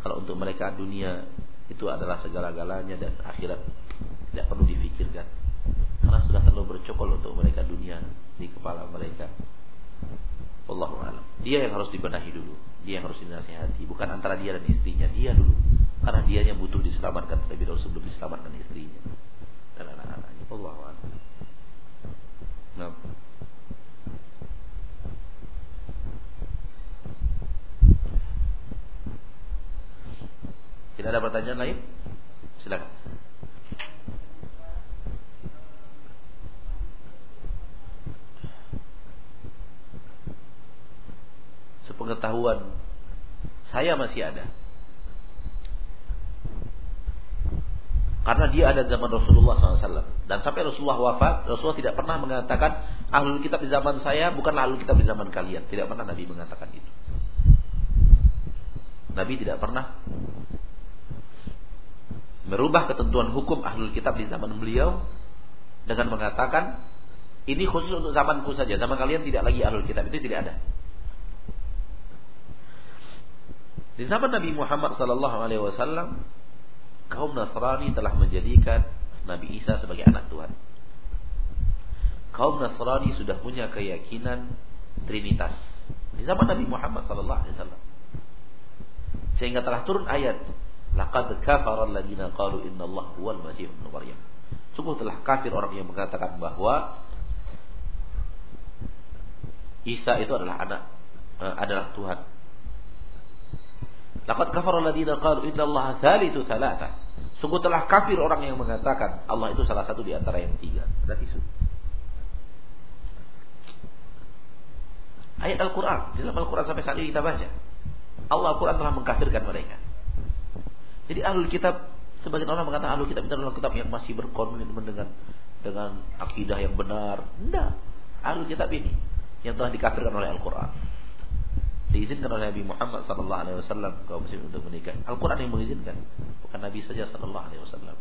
kalau untuk mereka dunia itu adalah segala-galanya dan akhirat tidak perlu difikirkan. Karena sudah terlalu bercokol untuk mereka dunia di kepala mereka. Wallahu alam. Dia yang harus dibenahi dulu. Dia yang harus dinasihati, bukan antara dia dan istrinya, dia dulu. Karena dia yang butuh diselamatkan terlebih dahulu sebelum diselamatkan istrinya dan anak-anaknya. Wallahu alam. Nah. Tidak ada pertanyaan lain? Silakan. Sepengetahuan saya masih ada. Karena dia ada zaman Rasulullah SAW Dan sampai Rasulullah wafat Rasulullah tidak pernah mengatakan Ahlul kitab di zaman saya bukan ahlul kitab di zaman kalian Tidak pernah Nabi mengatakan itu Nabi tidak pernah merubah ketentuan hukum ahlul kitab di zaman beliau dengan mengatakan ini khusus untuk zamanku saja, zaman kalian tidak lagi ahlul kitab itu tidak ada. Di zaman Nabi Muhammad sallallahu alaihi wasallam kaum Nasrani telah menjadikan Nabi Isa sebagai anak Tuhan. Kaum Nasrani sudah punya keyakinan Trinitas di zaman Nabi Muhammad sallallahu alaihi wasallam. Sehingga telah turun ayat Laqad kafara alladziina qalu innallaha huwal masih ibnu Maryam. Sungguh telah kafir orang yang mengatakan bahwa Isa itu adalah anak uh, adalah Tuhan. Laqad kafara alladziina qalu innallaha thalithu tsalatsa. Sungguh telah kafir orang yang mengatakan Allah itu salah satu di antara yang tiga. Berarti itu. Ayat Al-Qur'an, di dalam Al-Qur'an sampai saat ini kita baca. Allah Al-Qur'an telah mengkafirkan mereka. Jadi ahlul kitab sebagian orang mengatakan ahlul kitab itu adalah kitab yang masih berkomitmen dengan dengan akidah yang benar. Tidak. Ahlul kitab ini yang telah dikafirkan oleh Al-Qur'an. Diizinkan oleh Nabi Muhammad sallallahu alaihi wasallam kaum muslimin untuk menikah. Al-Qur'an yang mengizinkan, bukan Nabi saja sallallahu alaihi wasallam.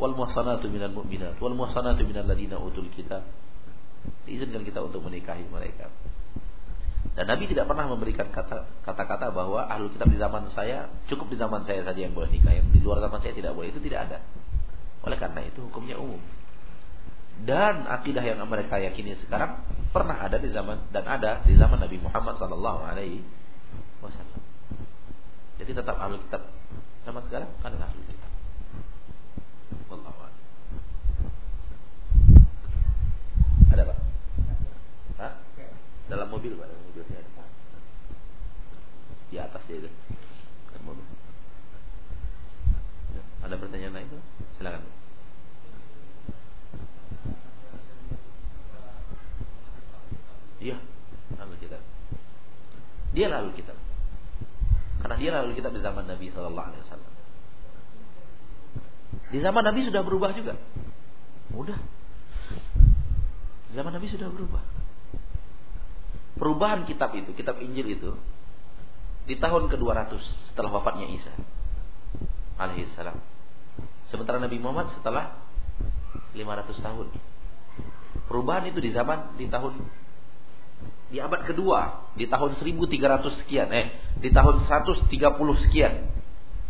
Wal muhsanatu minal mu'minat wal muhsanatu minal ladina utul kitab. Diizinkan kita untuk menikahi mereka. Dan Nabi tidak pernah memberikan kata-kata bahwa ahlu kitab di zaman saya cukup di zaman saya saja yang boleh nikah, yang di luar zaman saya tidak boleh. Itu tidak ada. Oleh karena itu hukumnya umum. Dan akidah yang mereka yakini sekarang pernah ada di zaman dan ada di zaman Nabi Muhammad Sallallahu Alaihi Wasallam. Jadi tetap ahlu kitab zaman sekarang kan ahlu kitab. Wallahu Ada pak? dalam mobil pak dalam mobil saya di atas dia itu dalam mobil ya, ada pertanyaan lain tuh silakan iya lalu kita dia lalu kita karena dia lalu kita di zaman Nabi Shallallahu Alaihi Wasallam di zaman Nabi sudah berubah juga mudah zaman Nabi sudah berubah perubahan kitab itu, kitab Injil itu di tahun ke-200 setelah wafatnya Isa alaihissalam. Sementara Nabi Muhammad setelah 500 tahun. Perubahan itu di zaman di tahun di abad kedua di tahun 1300 sekian eh di tahun 130 sekian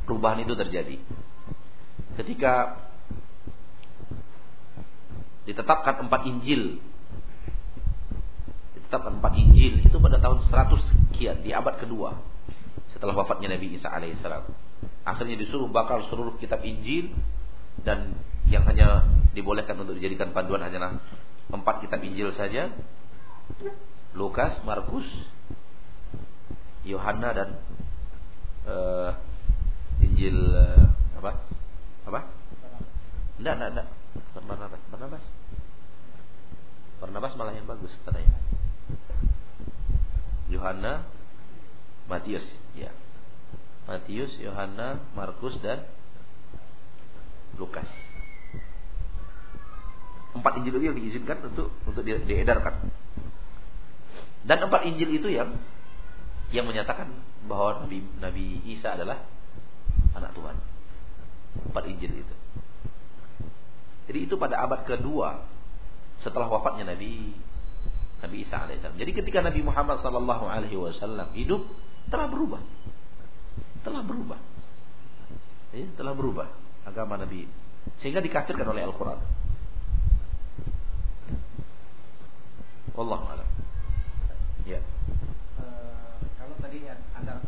perubahan itu terjadi ketika ditetapkan empat Injil Alkitab dan empat Injil itu pada tahun 100 sekian di abad kedua setelah wafatnya Nabi Isa alaihissalam. Akhirnya disuruh bakal seluruh kitab Injil dan yang hanya dibolehkan untuk dijadikan panduan hanyalah empat kitab Injil saja. Lukas, Markus, Yohana dan uh, Injil uh, apa? Apa? Enggak, enggak, enggak. mas pernah mas malah yang bagus katanya. Yohanna, Matius, ya. Matius, Yohanna, Markus dan Lukas. Empat Injil itu yang diizinkan untuk untuk diedarkan. Dan empat Injil itu yang yang menyatakan bahwa Nabi Nabi Isa adalah anak Tuhan. Empat Injil itu. Jadi itu pada abad kedua setelah wafatnya Nabi Nabi Isa alaihissalam. Jadi ketika Nabi Muhammad sallallahu alaihi wasallam hidup telah berubah. Telah berubah. Ya, telah berubah agama Nabi sehingga dikafirkan oleh Al-Qur'an. Wallahu a'lam. Ya.
Eh, kalau tadi ada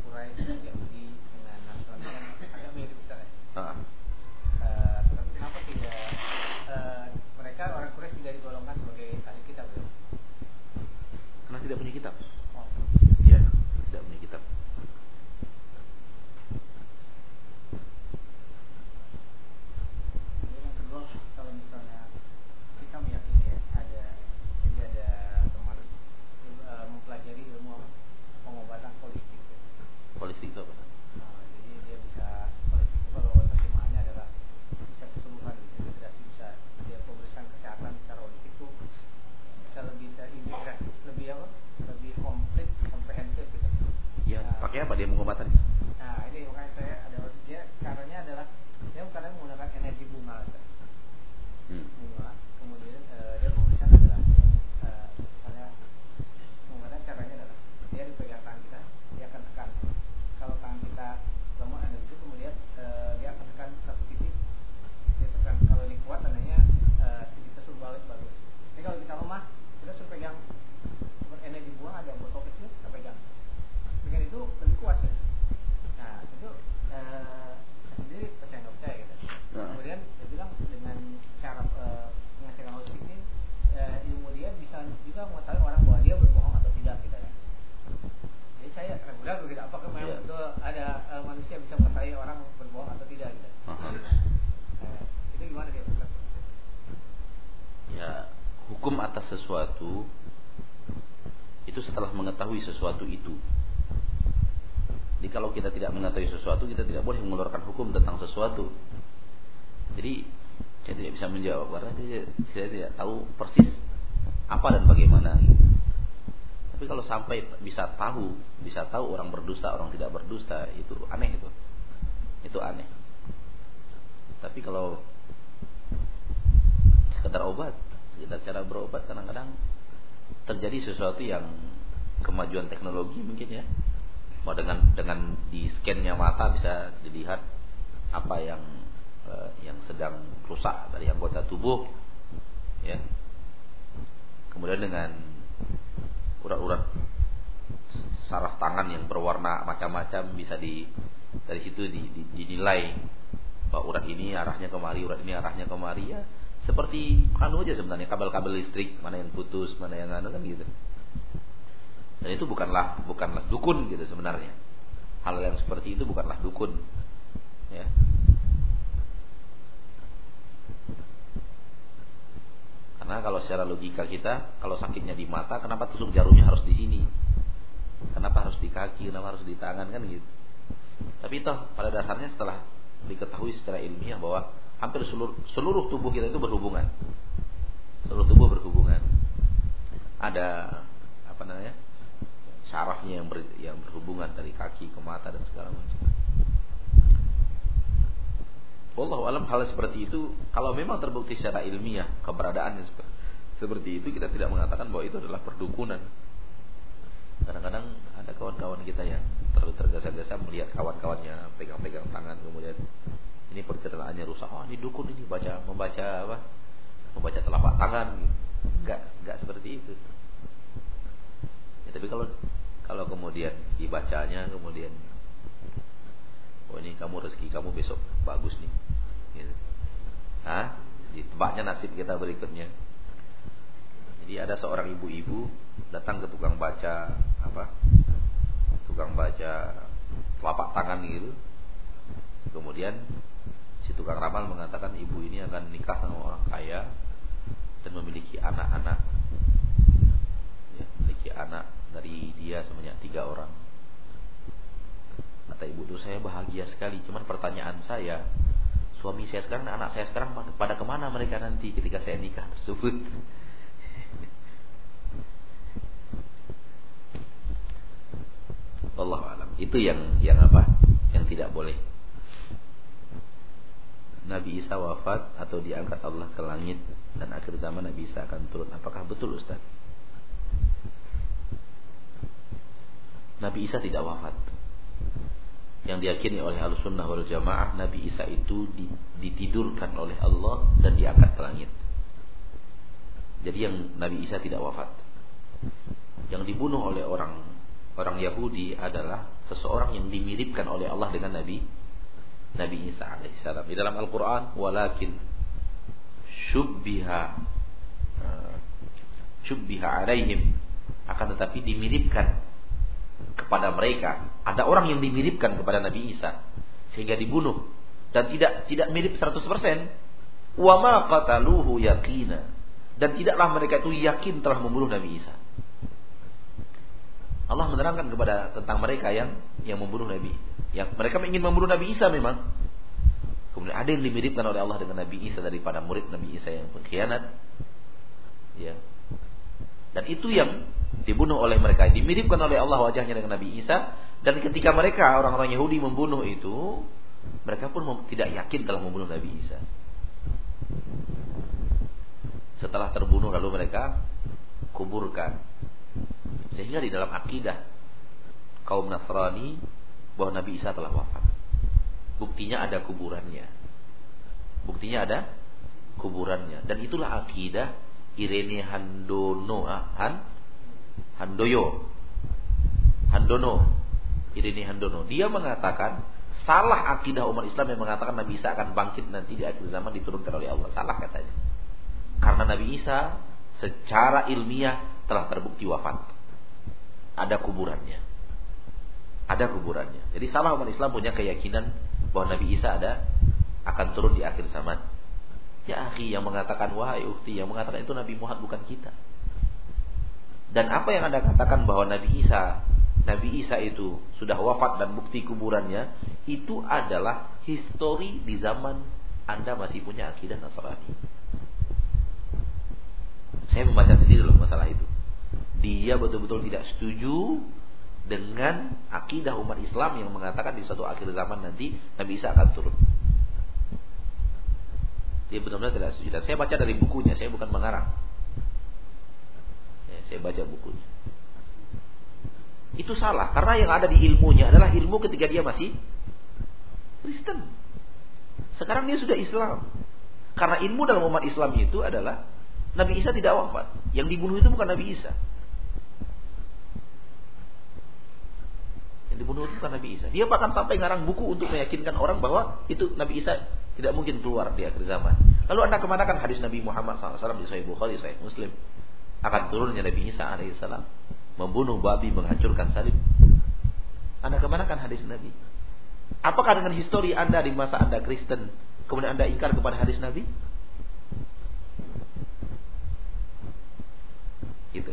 sesuatu itu. Jadi kalau kita tidak mengetahui sesuatu, kita tidak boleh mengeluarkan hukum tentang sesuatu. Jadi saya tidak bisa menjawab karena saya, saya tidak tahu persis apa dan bagaimana. Tapi kalau sampai bisa tahu, bisa tahu orang berdusta, orang tidak berdusta, itu aneh itu. Itu aneh. Tapi kalau sekedar obat, sekedar cara berobat kadang-kadang terjadi sesuatu yang kemajuan teknologi mungkin ya. Mau dengan dengan di scannya mata bisa dilihat apa yang eh, yang sedang rusak dari anggota tubuh ya. Kemudian dengan urat-urat saraf tangan yang berwarna macam-macam bisa di dari situ di, di, dinilai bahwa urat ini arahnya kemari, urat ini arahnya kemari ya. Seperti kanu aja sebenarnya kabel-kabel listrik mana yang putus, mana yang anu kan gitu. Dan itu bukanlah bukanlah dukun gitu sebenarnya. Hal yang seperti itu bukanlah dukun. Ya. Karena kalau secara logika kita, kalau sakitnya di mata, kenapa tusuk jarumnya harus di sini? Kenapa harus di kaki? Kenapa harus di tangan kan gitu? Tapi toh pada dasarnya setelah diketahui secara ilmiah bahwa hampir seluruh, seluruh tubuh kita itu berhubungan, seluruh tubuh berhubungan. Ada apa namanya? syarafnya yang, ber, yang berhubungan dari kaki ke mata dan segala macam. Allah alam hal seperti itu kalau memang terbukti secara ilmiah keberadaannya seperti, itu kita tidak mengatakan bahwa itu adalah perdukunan. Kadang-kadang ada kawan-kawan kita yang terlalu tergesa-gesa melihat kawan-kawannya pegang-pegang tangan kemudian ini perceraiannya rusak. Oh, ini dukun ini baca membaca apa? Membaca telapak tangan gitu. Enggak, enggak seperti itu. Ya, tapi kalau kalau kemudian dibacanya kemudian Oh ini kamu rezeki kamu besok bagus nih gitu. Hah? Ditebaknya nasib kita berikutnya Jadi ada seorang ibu-ibu Datang ke tukang baca Apa? Tukang baca Telapak tangan gitu Kemudian Si tukang ramal mengatakan ibu ini akan nikah sama orang kaya Dan memiliki anak-anak memiliki anak dari dia sebanyak tiga orang. Kata ibu itu saya bahagia sekali. Cuman pertanyaan saya, suami saya sekarang, anak saya sekarang pada kemana mereka nanti ketika saya nikah tersebut? [laughs] Allah alam. Itu yang yang apa? Yang tidak boleh. Nabi Isa wafat atau diangkat Allah ke langit dan akhir zaman Nabi Isa akan turun. Apakah betul Ustaz? Nabi Isa tidak wafat. Yang diyakini oleh Al-Sunnah wal Jamaah Nabi Isa itu ditidurkan oleh Allah dan diangkat ke langit. Jadi yang Nabi Isa tidak wafat. Yang dibunuh oleh orang orang Yahudi adalah seseorang yang dimiripkan oleh Allah dengan Nabi Nabi Isa alaihissalam. Di dalam Al-Qur'an walakin syubbiha eh, syubbiha alaihim akan tetapi dimiripkan kepada mereka. Ada orang yang dimiripkan kepada Nabi Isa sehingga dibunuh dan tidak tidak mirip 100%. Wa ma qataluhu yaqina. Dan tidaklah mereka itu yakin telah membunuh Nabi Isa. Allah menerangkan kepada tentang mereka yang yang membunuh Nabi. Yang mereka ingin membunuh Nabi Isa memang. Kemudian ada yang dimiripkan oleh Allah dengan Nabi Isa daripada murid Nabi Isa yang pengkhianat. Ya. Dan itu yang dibunuh oleh mereka. Dimiripkan oleh Allah wajahnya dengan Nabi Isa dan ketika mereka orang-orang Yahudi membunuh itu, mereka pun tidak yakin telah membunuh Nabi Isa. Setelah terbunuh lalu mereka kuburkan. Sehingga di dalam akidah kaum Nasrani bahwa Nabi Isa telah wafat. Buktinya ada kuburannya. Buktinya ada kuburannya dan itulah akidah Irene Handono ah, Han Handoyo. Handono. Irini Handono. Dia mengatakan salah akidah umat Islam yang mengatakan Nabi Isa akan bangkit nanti di akhir zaman diturunkan oleh Allah. Salah katanya. Karena Nabi Isa secara ilmiah telah terbukti wafat. Ada kuburannya. Ada kuburannya. Jadi salah umat Islam punya keyakinan bahwa Nabi Isa ada akan turun di akhir zaman. Ya akhi yang mengatakan wahai ukti yang mengatakan itu Nabi Muhammad bukan kita. Dan apa yang Anda katakan bahwa Nabi Isa, Nabi Isa itu sudah wafat dan bukti kuburannya, itu adalah histori di zaman Anda masih punya akidah Nasrani. Saya membaca sendiri loh masalah itu. Dia betul-betul tidak setuju dengan akidah umat Islam yang mengatakan di suatu akhir zaman nanti Nabi Isa akan turun. Dia benar-benar tidak setuju. Dan saya baca dari bukunya, saya bukan mengarang. Saya baca bukunya. Itu salah karena yang ada di ilmunya adalah ilmu ketika dia masih Kristen. Sekarang dia sudah Islam. Karena ilmu dalam umat Islam itu adalah Nabi Isa tidak wafat. Yang dibunuh itu bukan Nabi Isa. Yang dibunuh itu bukan Nabi Isa. Dia bahkan sampai ngarang buku untuk meyakinkan orang bahwa itu Nabi Isa tidak mungkin keluar di akhir zaman. Lalu Anda kemana kan hadis Nabi Muhammad SAW di Sahih Bukhari, Sahih Muslim akan turunnya Nabi Isa alaihissalam membunuh babi menghancurkan salib. Anda kemana kan hadis Nabi? Apakah dengan histori Anda di masa Anda Kristen kemudian Anda ingkar kepada hadis Nabi? Gitu.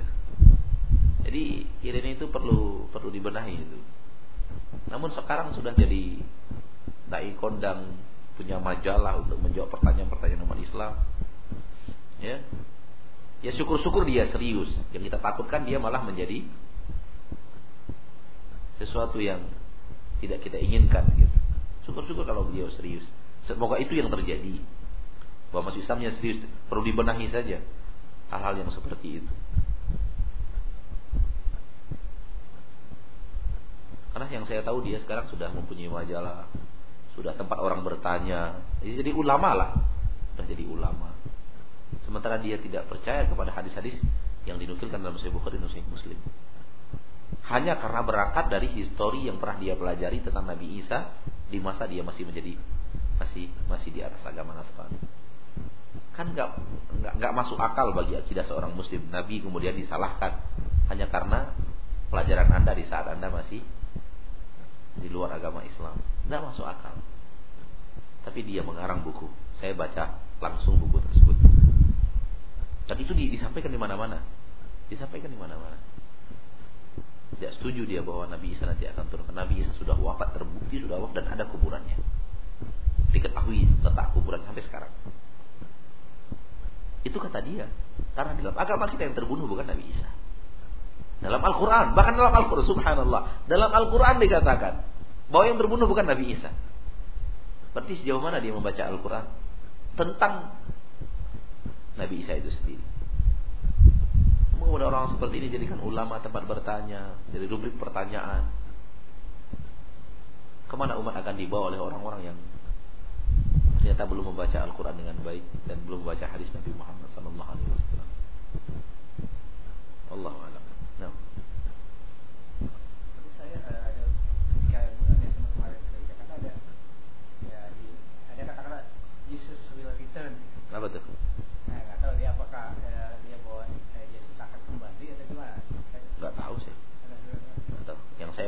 Jadi ini itu perlu perlu dibenahi itu. Namun sekarang sudah jadi dai kondang punya majalah untuk menjawab pertanyaan-pertanyaan umat Islam. Ya, ya syukur-syukur dia serius. Yang kita takutkan dia malah menjadi sesuatu yang tidak kita inginkan gitu. Syukur-syukur kalau dia serius. Semoga itu yang terjadi. Bahwa masih Islamnya serius perlu dibenahi saja hal-hal yang seperti itu. Karena yang saya tahu dia sekarang sudah mempunyai majalah, sudah tempat orang bertanya. Jadi, jadi ulama lah, sudah jadi ulama. Sementara dia tidak percaya kepada hadis-hadis yang dinukilkan dalam Sahih Bukhari dan Sahih Muslim. Hanya karena berangkat dari histori yang pernah dia pelajari tentang Nabi Isa di masa dia masih menjadi masih masih di atas agama Nasrani. Kan nggak nggak nggak masuk akal bagi akidah seorang Muslim. Nabi kemudian disalahkan hanya karena pelajaran anda di saat anda masih di luar agama Islam. Nggak masuk akal. Tapi dia mengarang buku. Saya baca langsung buku tersebut. Dan itu disampaikan di mana-mana. Disampaikan di mana-mana. Tidak setuju dia bahwa Nabi Isa nanti akan turun. Nabi Isa sudah wafat, terbukti sudah wafat dan ada kuburannya. Diketahui letak kuburan sampai sekarang. Itu kata dia. Karena dalam agama kita yang terbunuh bukan Nabi Isa. Dalam Al-Quran, bahkan dalam Al-Quran, subhanallah. Dalam Al-Quran dikatakan bahwa yang terbunuh bukan Nabi Isa. Berarti sejauh mana dia membaca Al-Quran? Tentang Nabi Isa itu sendiri. Kemudian orang seperti ini jadikan ulama tempat bertanya, jadi rubrik pertanyaan. Kemana umat akan dibawa oleh orang-orang yang ternyata belum membaca Al-Quran dengan baik dan belum membaca hadis Nabi Muhammad Sallallahu Alaihi Wasallam. Allah alam. Nah. Apa tuh?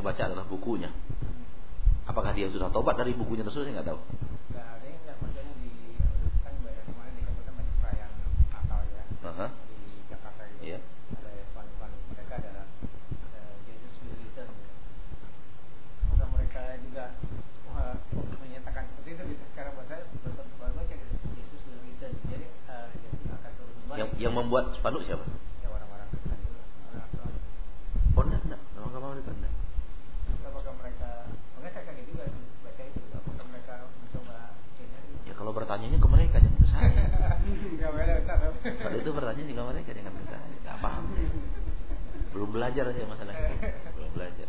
saya baca adalah bukunya. Apakah dia sudah tobat dari bukunya tersebut saya nggak tahu.
Yang, membuat spanduk siapa? kalau pertanyaannya ke mereka jangan ke saya. [laughs] Kalau itu pertanyaan
juga mereka jangan ke saya. nggak paham. Ya. Belum belajar aja masalah itu. Belum belajar.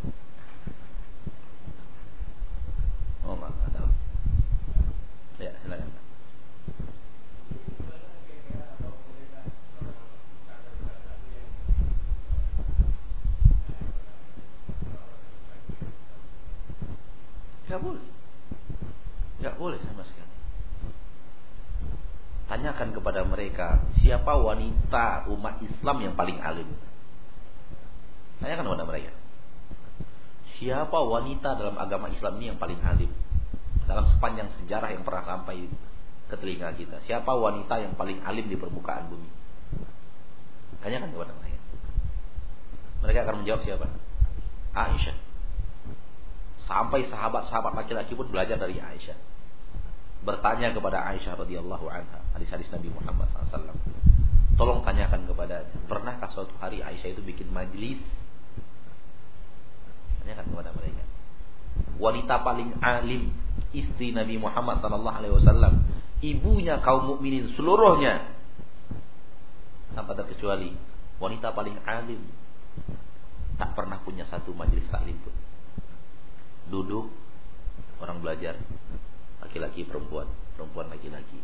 Oh, maaf, tahu. Ya, silakan. Gak boleh. Gak boleh sama sekali. Tanyakan kepada mereka siapa wanita umat Islam yang paling alim. Tanyakan kepada mereka. Siapa wanita dalam agama Islam ini yang paling alim? Dalam sepanjang sejarah yang pernah sampai ke telinga kita. Siapa wanita yang paling alim di permukaan bumi? Tanyakan kepada mereka. Mereka akan menjawab siapa? Aisyah. Sampai sahabat-sahabat laki-laki pun belajar dari Aisyah bertanya kepada Aisyah radhiyallahu anha hadis-hadis Nabi Muhammad SAW tolong tanyakan kepada pernahkah suatu hari Aisyah itu bikin majlis tanyakan kepada mereka wanita paling alim istri Nabi Muhammad SAW ibunya kaum mukminin seluruhnya tanpa terkecuali wanita paling alim tak pernah punya satu majlis taklim pun duduk orang belajar laki-laki perempuan, perempuan laki-laki.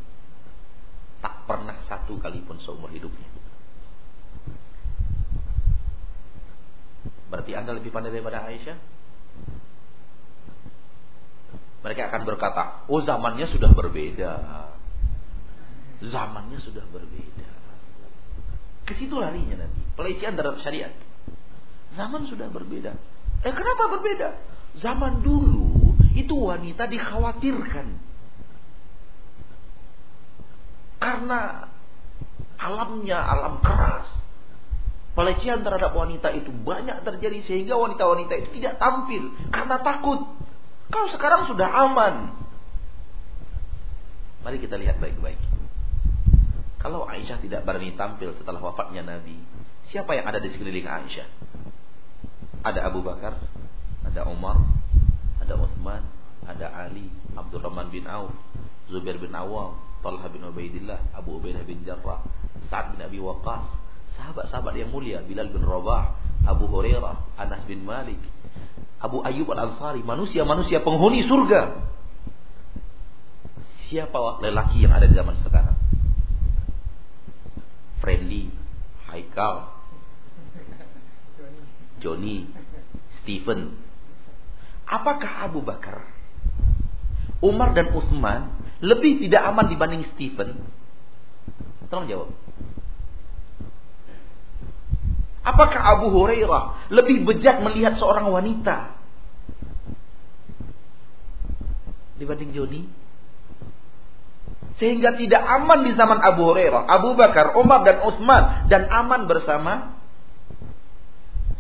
Tak pernah satu kali pun seumur hidupnya. Berarti Anda lebih pandai daripada Aisyah? Mereka akan berkata, "Oh, zamannya sudah berbeda." Zamannya sudah berbeda. Ke situ larinya nanti. Pelecehan terhadap syariat. Zaman sudah berbeda. Eh, kenapa berbeda? Zaman dulu itu wanita dikhawatirkan. Karena alamnya alam keras. Pelecehan terhadap wanita itu banyak terjadi sehingga wanita-wanita itu tidak tampil karena takut. Kau sekarang sudah aman. Mari kita lihat baik-baik. Kalau Aisyah tidak berani tampil setelah wafatnya Nabi, siapa yang ada di sekeliling Aisyah? Ada Abu Bakar, ada Umar, ada Uthman, ada Ali, Abdurrahman bin Auf, Zubair bin Awam, Talha bin Ubaidillah, Abu Ubaidah bin Jarrah, Sa'ad bin Abi Waqqas, sahabat-sahabat yang mulia, Bilal bin Rabah, Abu Hurairah, Anas bin Malik, Abu Ayyub Al-Ansari, manusia-manusia penghuni surga. Siapa lelaki yang ada di zaman sekarang? Friendly, Haikal, Johnny, Stephen, Apakah Abu Bakar, Umar dan Utsman lebih tidak aman dibanding Stephen? Tolong jawab. Apakah Abu Hurairah lebih bejat melihat seorang wanita dibanding Joni? Sehingga tidak aman di zaman Abu Hurairah, Abu Bakar, Umar dan Utsman dan aman bersama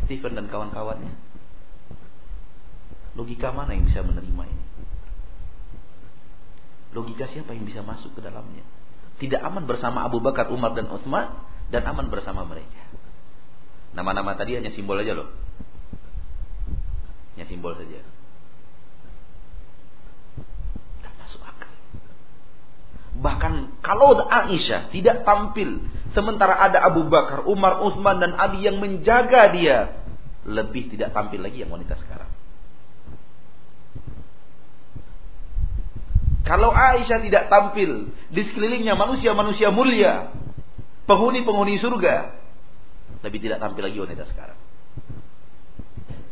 Stephen dan kawan-kawannya. Logika mana yang bisa menerima ini? Logika siapa yang bisa masuk ke dalamnya? Tidak aman bersama Abu Bakar, Umar dan Utsman dan aman bersama mereka. Nama-nama tadi hanya simbol aja loh. Hanya simbol saja. Tidak masuk akal. Bahkan kalau Aisyah tidak tampil sementara ada Abu Bakar, Umar, Utsman dan Ali yang menjaga dia, lebih tidak tampil lagi yang wanita sekarang. Kalau Aisyah tidak tampil di sekelilingnya manusia-manusia mulia, penghuni-penghuni surga, tapi tidak tampil lagi wanita sekarang.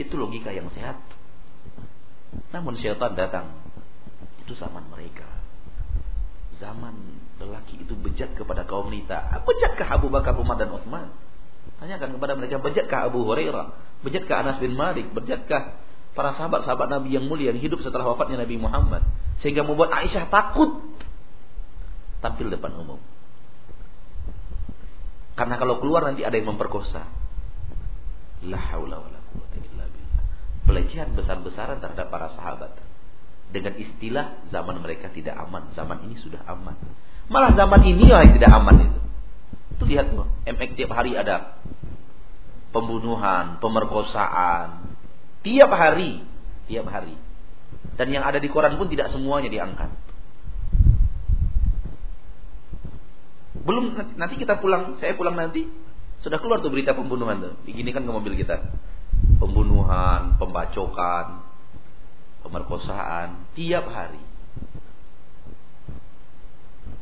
Itu logika yang sehat. Namun syaitan datang. Itu zaman mereka. Zaman lelaki itu bejat kepada kaum wanita. Bejat ke Abu Bakar, Umar dan Uthman. Tanyakan kepada mereka, bejat ke Abu Hurairah, bejat ke Anas bin Malik, bejat ke para sahabat-sahabat Nabi yang mulia yang hidup setelah wafatnya Nabi Muhammad sehingga membuat Aisyah takut tampil depan umum. Karena kalau keluar nanti ada yang memperkosa. La haula wala quwata illa billah. Pelecehan besar-besaran terhadap para sahabat. Dengan istilah zaman mereka tidak aman, zaman ini sudah aman. Malah zaman ini yang tidak aman itu. Itu lihat loh, MX tiap hari ada pembunuhan, pemerkosaan. Tiap hari, tiap hari. Dan yang ada di koran pun tidak semuanya diangkat. Belum nanti kita pulang, saya pulang nanti sudah keluar tuh berita pembunuhan tuh. kan ke mobil kita. Pembunuhan, pembacokan, pemerkosaan tiap hari.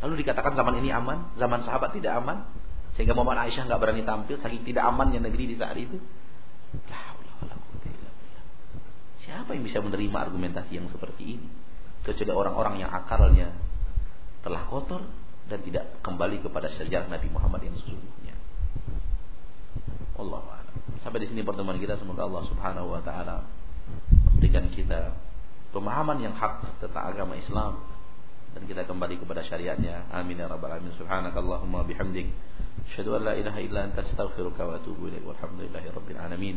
Lalu dikatakan zaman ini aman, zaman sahabat tidak aman, sehingga Muhammad Aisyah nggak berani tampil saking tidak amannya negeri di saat itu. Nah, Siapa yang bisa menerima argumentasi yang seperti ini? Kecuali orang-orang yang akalnya telah kotor dan tidak kembali kepada sejarah Nabi Muhammad yang sesungguhnya. Allah Sampai di sini pertemuan kita semoga Allah Subhanahu wa taala memberikan kita pemahaman yang hak tentang agama Islam dan kita kembali kepada syariatnya. Amin ya rabbal alamin. Subhanakallahumma bihamdik. Asyhadu an la ilaha illa anta astaghfiruka wa atubu ilaik. Walhamdulillahirabbil rabbil alamin.